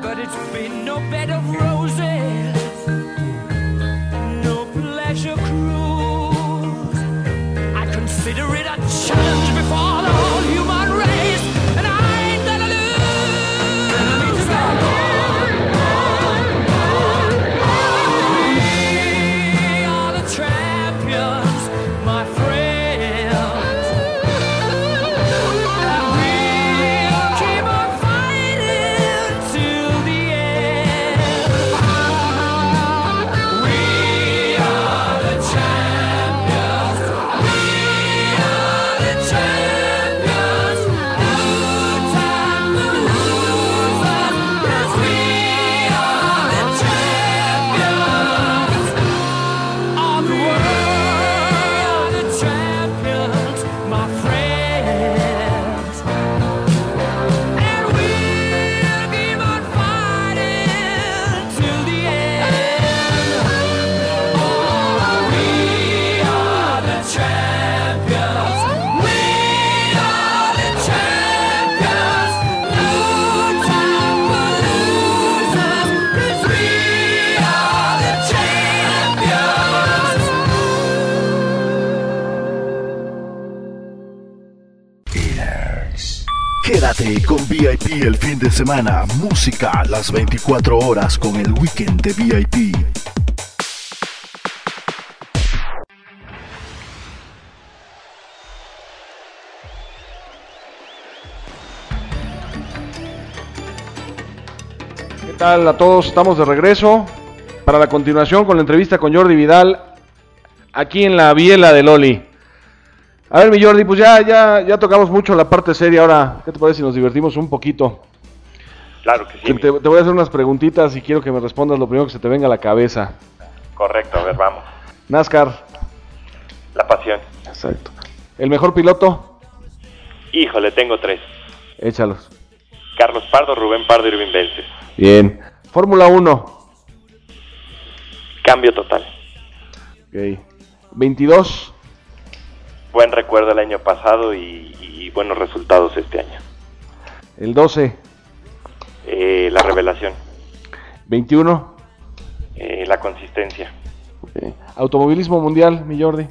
but it's been no bed of roses, no pleasure cruise. I consider it a challenge el fin de semana. Música las 24 horas con el weekend de VIP. ¿Qué tal a todos? Estamos de regreso para la continuación con la entrevista con Jordi Vidal aquí en la biela de Loli. A ver, mi Jordi, pues ya, ya, ya tocamos mucho la parte seria. Ahora, ¿qué te parece si nos divertimos un poquito? Claro que sí. Te, te voy a hacer unas preguntitas y quiero que me respondas lo primero que se te venga a la cabeza. Correcto, a ver, vamos. NASCAR, La pasión. exacto. ¿El mejor piloto? Híjole, tengo tres. Échalos. Carlos Pardo, Rubén Pardo y Irving Vence. Bien. Fórmula 1. Cambio total. Ok. 22. Buen recuerdo el año pasado y, y buenos resultados este año. El 12. Eh, la revelación, 21. eh, la consistencia. Automovilismo mundial, mi Jordi.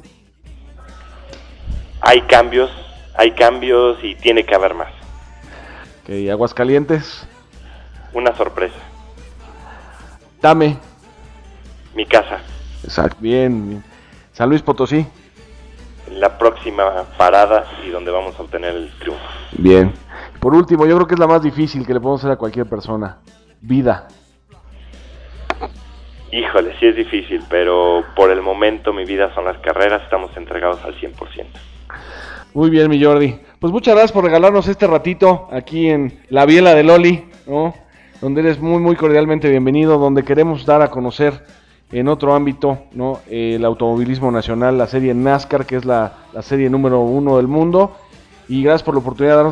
Hay cambios, hay cambios y tiene que haber más. Ok. Aguascalientes. Una sorpresa. Tame. Mi casa. Exacto. Bien. bien. San Luis Potosí. La próxima parada y donde vamos a obtener el triunfo. Bien. Por último, yo creo que es la más difícil que le podemos hacer a cualquier persona. Vida. Híjole, sí es difícil, pero por el momento mi vida son las carreras, estamos entregados al 100%. Muy bien, mi Jordi. Pues muchas gracias por regalarnos este ratito aquí en la Biela de Loli, ¿no? Donde eres muy, muy cordialmente bienvenido, donde queremos dar a conocer en otro ámbito, ¿no? El automovilismo nacional, la serie NASCAR, que es la, la serie número uno del mundo. Y gracias por la oportunidad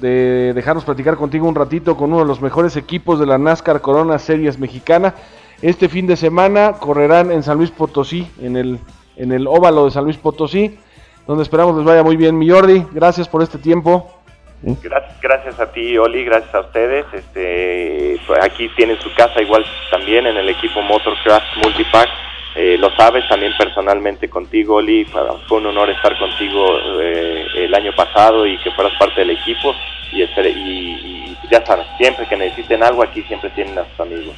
de, dejarnos platicar contigo un ratito con uno de los mejores equipos de la NASCAR Corona Series Mexicana. Este fin de semana correrán en San Luis Potosí, en el, en el óvalo de San Luis Potosí, donde esperamos les vaya muy bien. Mi Jordi, gracias por este tiempo. Gracias, gracias a ti, Oli, gracias a ustedes. Este, pues, aquí tienen su casa igual también en el equipo Motorcraft Multipack. Eh, lo sabes también personalmente contigo, Oli. Fue un honor estar contigo eh, el año pasado y que fueras parte del equipo. Y, y, y ya sabes, siempre que necesiten algo, aquí siempre tienen a sus amigos.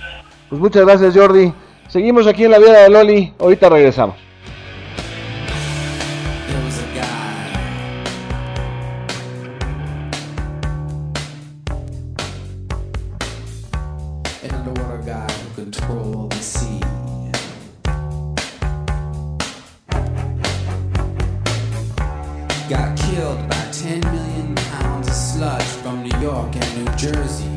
Pues muchas gracias, Jordi. Seguimos aquí en la vida de Loli. Ahorita regresamos. Jersey.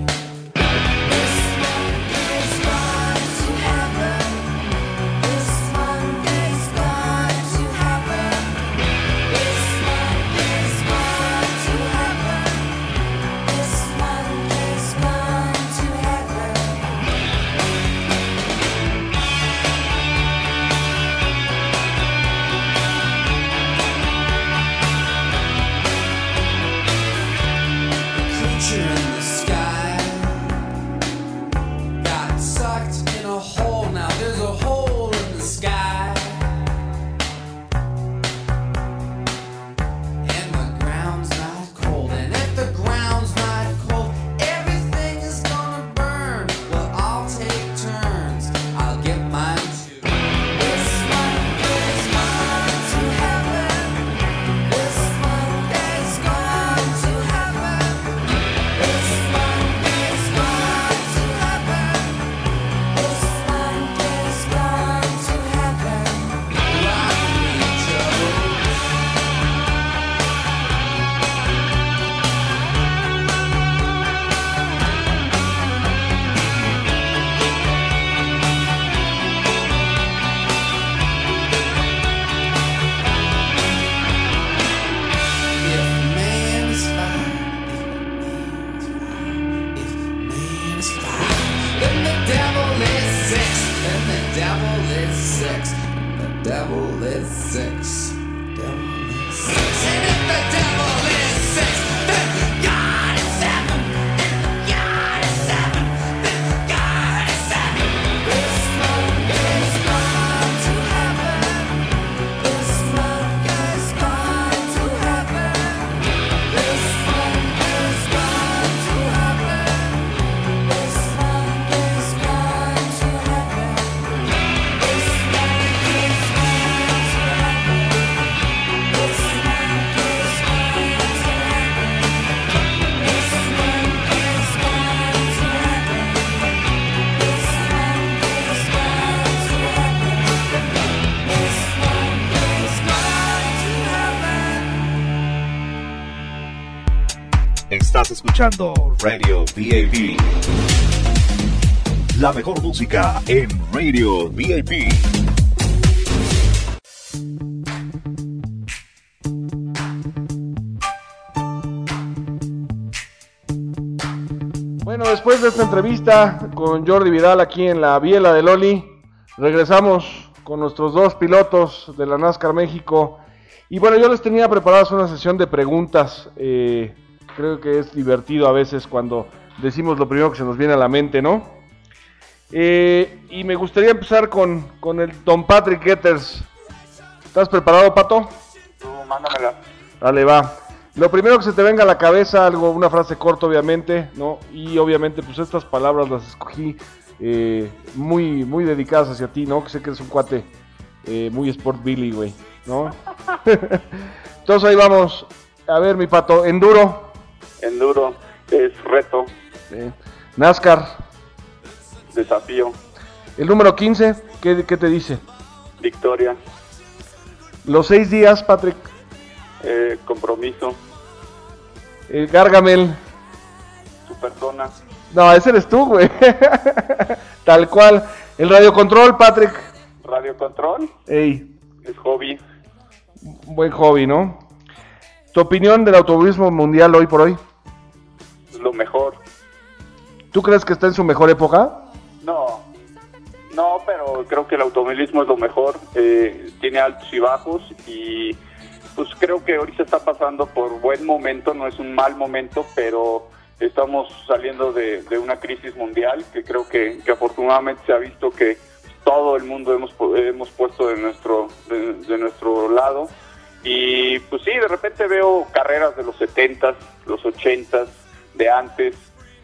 Radio VIP. La mejor música en Radio VIP. Bueno, después de esta entrevista con Jordi Vidal aquí en la Biela de Loli, regresamos con nuestros dos pilotos de la NASCAR México. Y bueno, yo les tenía preparadas una sesión de preguntas. eh, creo que es divertido a veces cuando decimos lo primero que se nos viene a la mente, ¿no? Eh, y me gustaría empezar con, con el Don Patrick Getters. ¿Estás preparado, Pato? Tú mándamela. Dale, va. Lo primero que se te venga a la cabeza, algo, una frase corta, obviamente, ¿no? Y obviamente, pues estas palabras las escogí eh, muy, muy dedicadas hacia ti, ¿no? Que sé que eres un cuate eh, muy Sport Billy, güey, ¿no? (laughs) Entonces ahí vamos. A ver, mi pato, enduro, Enduro es reto, eh, NASCAR, desafío, el número 15, ¿qué, qué te dice? victoria, Los seis días, Patrick, eh, compromiso, el Gargamel. tu persona, No, ese eres tú, güey. (laughs) Tal cual. El radiocontrol, Patrick. Radio Control Ey, es hobby. buen hobby, ¿no? ¿Tu opinión del automovilismo mundial hoy por hoy? Lo mejor. ¿Tú crees que está en su mejor época? No, no, pero creo que el automovilismo es lo mejor. eh, tiene altos y bajos y pues creo que ahorita está pasando por buen momento, no es un mal momento, pero estamos saliendo de, de una crisis mundial que creo que, que afortunadamente se ha visto que todo el mundo hemos, hemos puesto de nuestro, de, de nuestro lado. Y pues sí, de repente veo carreras de los 70s, los 80s, de antes,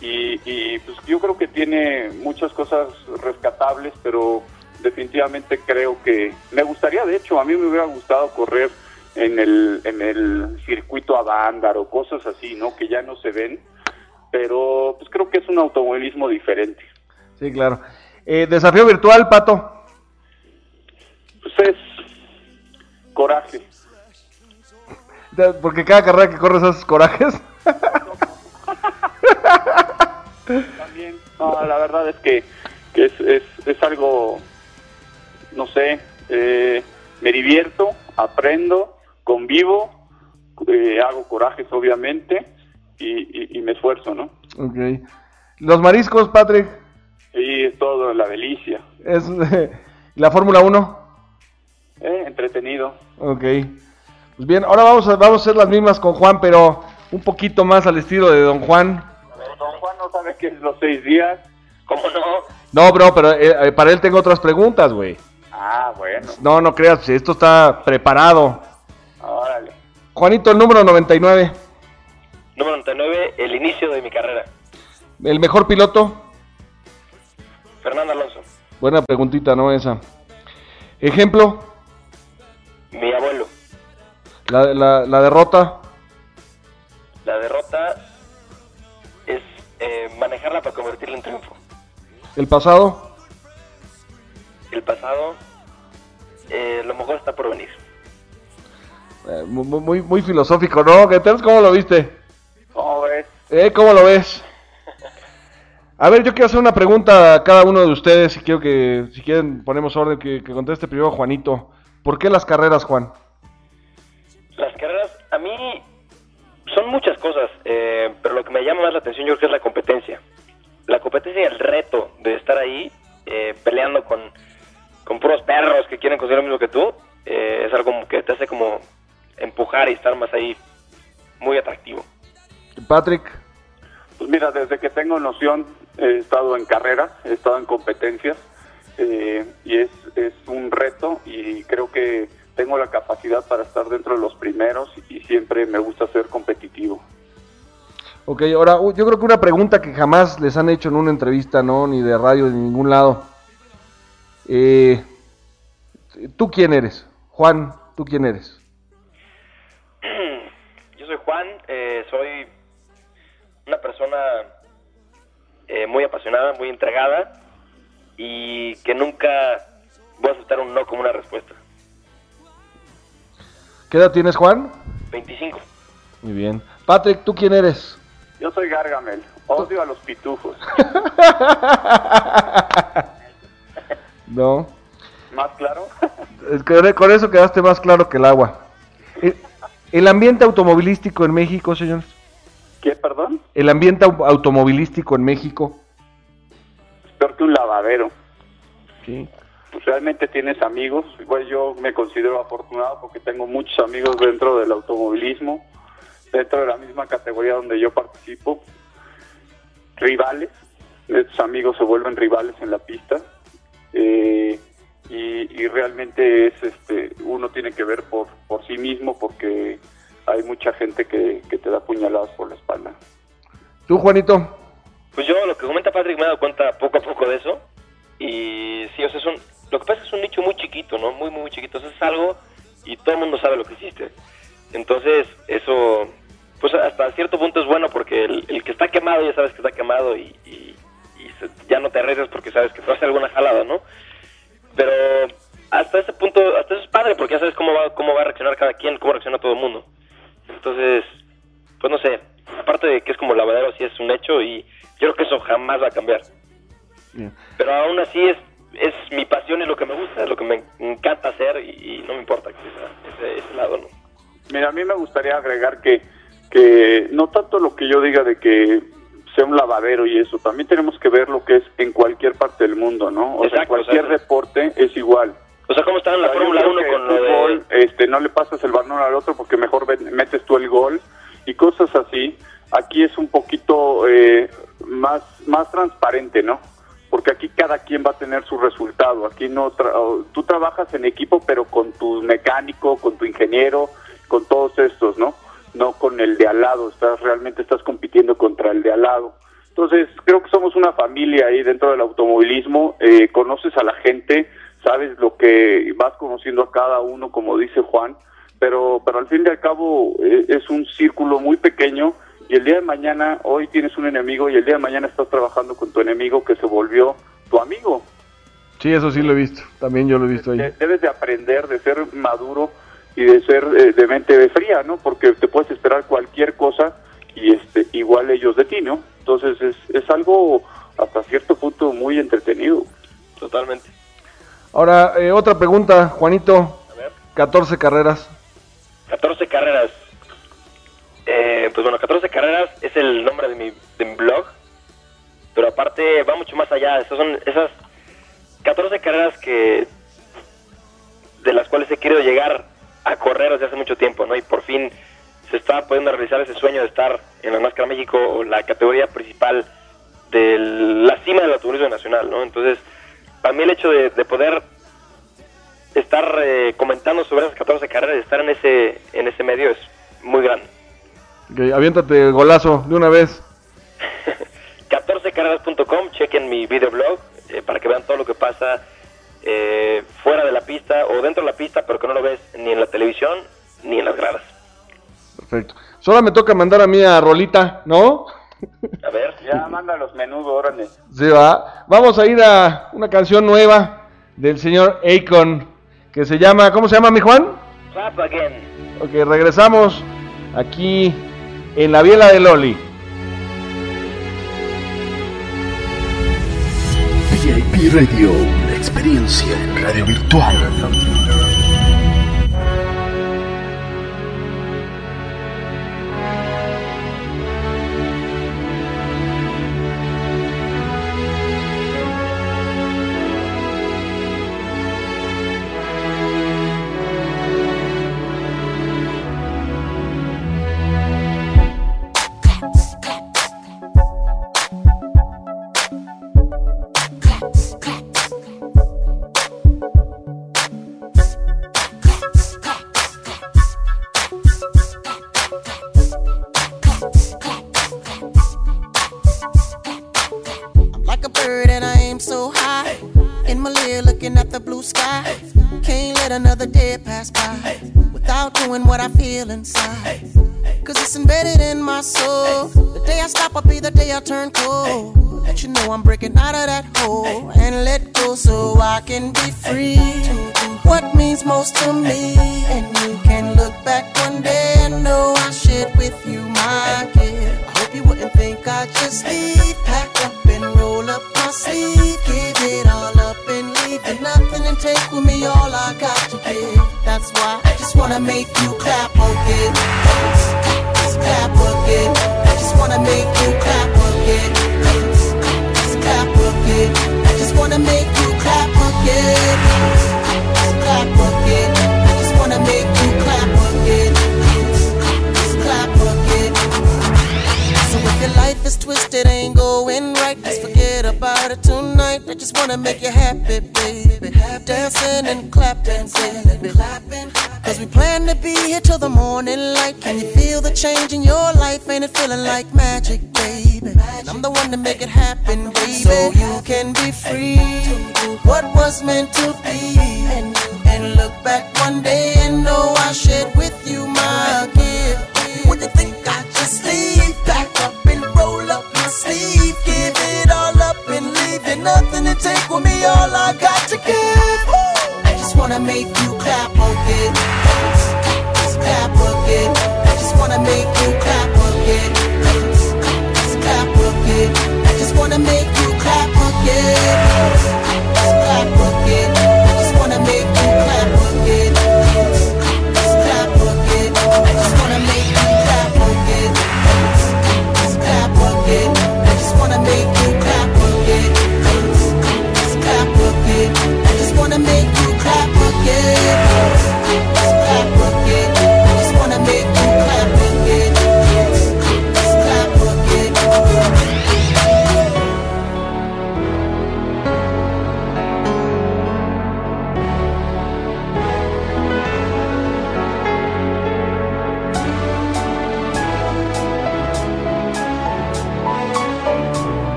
y, y, pues yo creo que tiene muchas cosas rescatables, pero definitivamente creo que me gustaría, de hecho, a mí me hubiera gustado correr en el, en el circuito Avándar o cosas así, ¿no? Que ya no se ven, pero pues creo que es un automovilismo diferente. Sí, claro. Eh, desafío virtual, Pato. Pues es coraje. Porque cada carrera que corres haces corajes. (laughs) También, no, la verdad es que, que es, es, es algo, no sé, eh, me divierto, aprendo, convivo, eh, hago corajes obviamente y, y- y me esfuerzo, ¿no? Ok. Los mariscos, Patrick. Y es todo la delicia, Es (laughs) la Fórmula 1. eh, entretenido. Ok. Pues bien, ahora vamos a, vamos a hacer las mismas con Juan, pero un poquito más al estilo de Don Juan. Don Juan no sabe que es los seis días. ¿Cómo no? No, bro, pero eh, eh, para él tengo otras preguntas, güey. Ah, bueno, No, no creas, esto está preparado. órale. Juanito, el número 99. Número 99, el inicio de mi carrera. El mejor piloto. Fernando Alonso. Buena preguntita, ¿no? Esa. Ejemplo, Mi abuelo. la, la, la derrota. La derrota manejarla para convertirla en triunfo. El pasado. El pasado, eh, lo mejor está por venir. Eh, mu- mu- muy, muy filosófico, ¿no? ¿Cómo lo viste? ¿Cómo ves? ¿Eh? ¿Cómo lo ves? A ver, yo quiero hacer una pregunta a cada uno de ustedes. Y quiero que, si quieren, ponemos orden. Que, que conteste primero Juanito. ¿Por qué las carreras, Juan? Las carreras, son muchas cosas, eh, pero lo que me llama más la atención yo creo que es la competencia. La competencia y el reto de estar ahí eh, peleando con, con puros perros que quieren conseguir lo mismo que tú, eh, es algo que te hace como empujar y estar más ahí, muy atractivo. Patrick. Pues mira, desde que tengo noción he estado en carrera, he estado en competencias eh, y es, es un reto y creo que tengo la capacidad para estar dentro de los primeros y siempre me gusta ser competitivo. Ok, ahora yo creo que una pregunta que jamás les han hecho en una entrevista, ¿no? Ni de radio, ni de ningún lado. Eh, ¿Tú quién eres? Juan, ¿tú quién eres? (clears throat) Yo soy Juan, eh, soy una persona eh, muy apasionada, muy entregada y que nunca voy a aceptar un no como una respuesta. ¿Qué edad tienes, Juan? 25. Muy bien. Patrick, ¿tú quién eres? Yo soy Gargamel, odio a los pitufos. (laughs) No. ¿Más claro? Es que con eso quedaste más claro que el agua. Eh, El ambiente automovilístico en México, señores. ¿Qué, perdón? El ambiente au- automovilístico en México. Peor que un lavadero. Sí. Pues realmente tienes amigos. Igual yo me considero afortunado porque tengo muchos amigos dentro del automovilismo, dentro de la misma categoría donde yo participo. Rivales. Estos amigos se vuelven rivales en la pista. Eh, y, y realmente es este uno tiene que ver por, por sí mismo porque hay mucha gente que, que te da puñaladas por la espalda. ¿Tú, Juanito? Pues yo, lo que comenta Patrick, me he dado cuenta poco a poco de eso. Y sí, o sea, es un, lo que pasa es que es un nicho muy chiquito, ¿no? Muy, muy chiquito. O sea, es algo y todo el mundo sabe lo que hiciste. Entonces, eso, pues hasta cierto punto es bueno porque el, el que está quemado ya sabes que está quemado y, y- y se- ya no te arriesgas porque sabes que te va a hacer alguna jalada, ¿no? Pero hasta ese punto, hasta eso es padre porque ya sabes cómo va, cómo va a reaccionar cada quien, cómo reacciona todo el mundo. Entonces, pues no sé, aparte de que es como lavadero, sí es un hecho y yo creo que eso jamás va a cambiar. Bien. Pero aún así es es mi pasión, es lo que me gusta, es lo que me encanta hacer y, y no me importa que sea ese, ese lado, ¿no? Mira, a mí me gustaría agregar que, que no tanto lo que yo diga de que sea un lavadero y eso, también tenemos que ver lo que es en cualquier parte del mundo, ¿no? O sea, Exacto, cualquier o sea, deporte es igual. O sea, ¿cómo está en la Fórmula creo 1 que con lo de... este, no le pasas el balón al otro porque mejor ven- metes tú el gol y cosas así. Aquí es un poquito eh, más, más transparente, ¿no? Porque aquí cada quien va a tener su resultado. Aquí no tra- tú trabajas en equipo, pero con tu mecánico, con tu ingeniero, con todos estos, ¿no? No con el de al lado. Estás realmente estás compitiendo contra el de al lado. Entonces, creo que somos una familia ahí dentro del automovilismo, eh, conoces a la gente, sabes lo que vas conociendo a cada uno, como dice Juan, pero, pero al fin y al cabo eh, es un círculo muy pequeño y el día de mañana, hoy tienes un enemigo y el día de mañana estás trabajando con tu enemigo que se volvió tu amigo. Sí, eso sí lo he visto. También yo lo he visto ahí. De- Debes de aprender, de ser maduro y de ser eh, de mente fría, ¿no? Porque te puedes esperar cualquier cosa y este igual ellos de ti, ¿no? Entonces es, es algo hasta cierto punto muy entretenido. Totalmente. Ahora, eh, otra pregunta, Juanito. 14 carreras. 14 carreras. Eh, pues bueno, 14 carreras es el nombre de mi, de mi blog, pero aparte va mucho más allá. Esas son esas 14 carreras que de las cuales he querido llegar a correr desde hace mucho tiempo, ¿no? Y por fin se está pudiendo realizar ese sueño de estar en la NASCAR México la categoría principal de la cima del automovilismo nacional, ¿no? Entonces, para mí el hecho de, de poder estar eh, comentando sobre esas 14 carreras y estar en ese en ese medio es muy grande. Ok, aviéntate el golazo de una vez. (laughs) 14carreras.com, chequen mi videoblog eh, para que vean todo lo que pasa eh, fuera de la pista o dentro de la pista, pero que no lo ves ni en la televisión ni en las gradas. Perfecto. Solo me toca mandar a mí a Rolita, ¿no? A ver. (laughs) Ya manda los menudos, órale. Sí, va. Vamos a ir a una canción nueva del señor Akon que se llama, ¿cómo se llama mi Juan? Clap again. Ok, regresamos aquí en la biela de Loli. VIP Radio, una experiencia en radio virtual. I'm breaking out of that hole and let go so I can be free. To do what means most to me.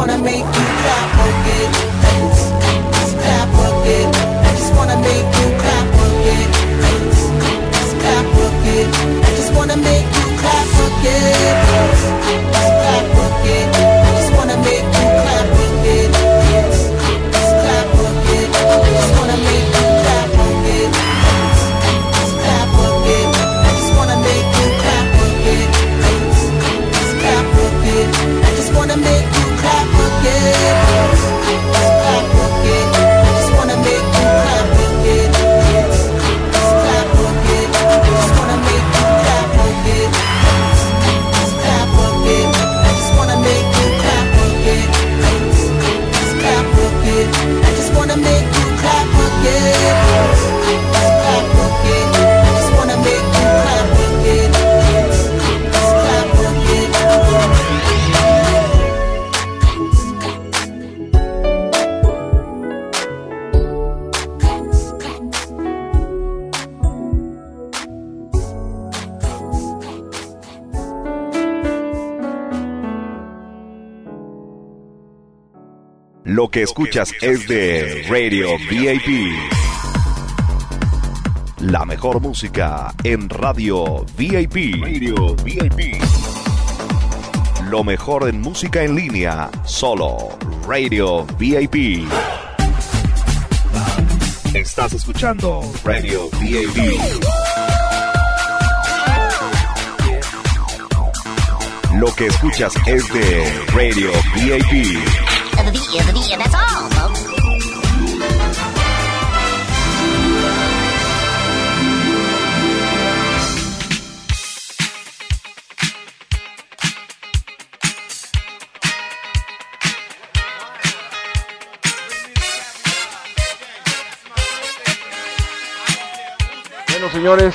Wanna make you clap again. Clap again. I just wanna make you clap. Clap. I just wanna make you clap again. Clap Lo que escuchas es de Radio VIP. La mejor música en Radio VIP. Radio VIP. Lo mejor en música en línea, solo Radio VIP. Estás escuchando Radio VIP. Lo que escuchas es de Radio VIP. V, the that's all, folks. Bueno, señores,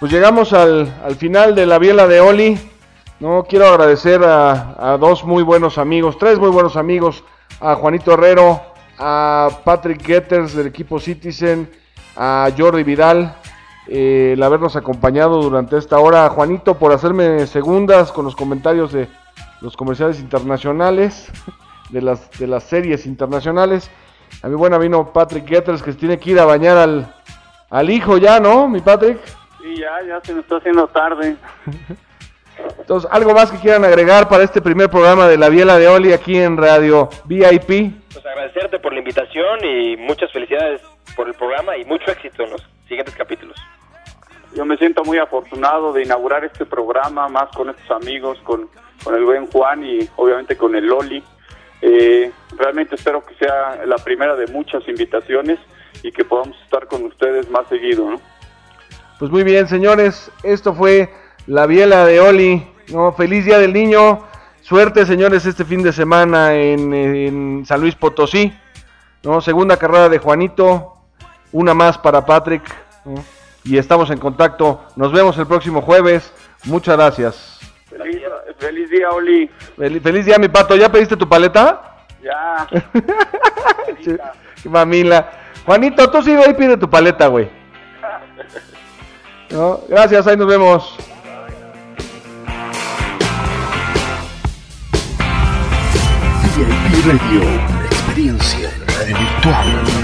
pues llegamos al, al final de la biela de Oli. No quiero agradecer a, a dos muy buenos amigos, tres muy buenos amigos, a Juanito Herrero, a Patrick Getters del equipo Citizen, a Jordi Vidal, eh, el habernos acompañado durante esta hora, a Juanito por hacerme segundas con los comentarios de los comerciales internacionales, (laughs) de las, de las series internacionales. A mi buen amigo Patrick Getters que tiene que ir a bañar al, al hijo ya, ¿no, mi Patrick? Sí, ya, ya se me está haciendo tarde. (laughs) Entonces, ¿algo más que quieran agregar para este primer programa de la Biela de Oli aquí en Radio VIP? Pues agradecerte por la invitación y muchas felicidades por el programa y mucho éxito en los siguientes capítulos. Yo me siento muy afortunado de inaugurar este programa, más con estos amigos, con, con el buen Juan y obviamente con el Loli. Eh, realmente espero que sea la primera de muchas invitaciones y que podamos estar con ustedes más seguido. ¿no? Pues muy bien, señores, esto fue la Biela de Oli. ¿no? Feliz Día del Niño. Suerte, señores, este fin de semana en, en San Luis Potosí. ¿no? Segunda carrera de Juanito. Una más para Patrick. ¿no? Y estamos en contacto. Nos vemos el próximo jueves. Muchas gracias. Feliz, feliz día, Oli. Fel- feliz día, mi pato. ¿Ya pediste tu paleta? Ya. (laughs) Mamila. Juanito, tú sí ve y pide tu paleta, güey. (laughs) ¿No? Gracias, ahí nos vemos. Radio, experiencia virtual.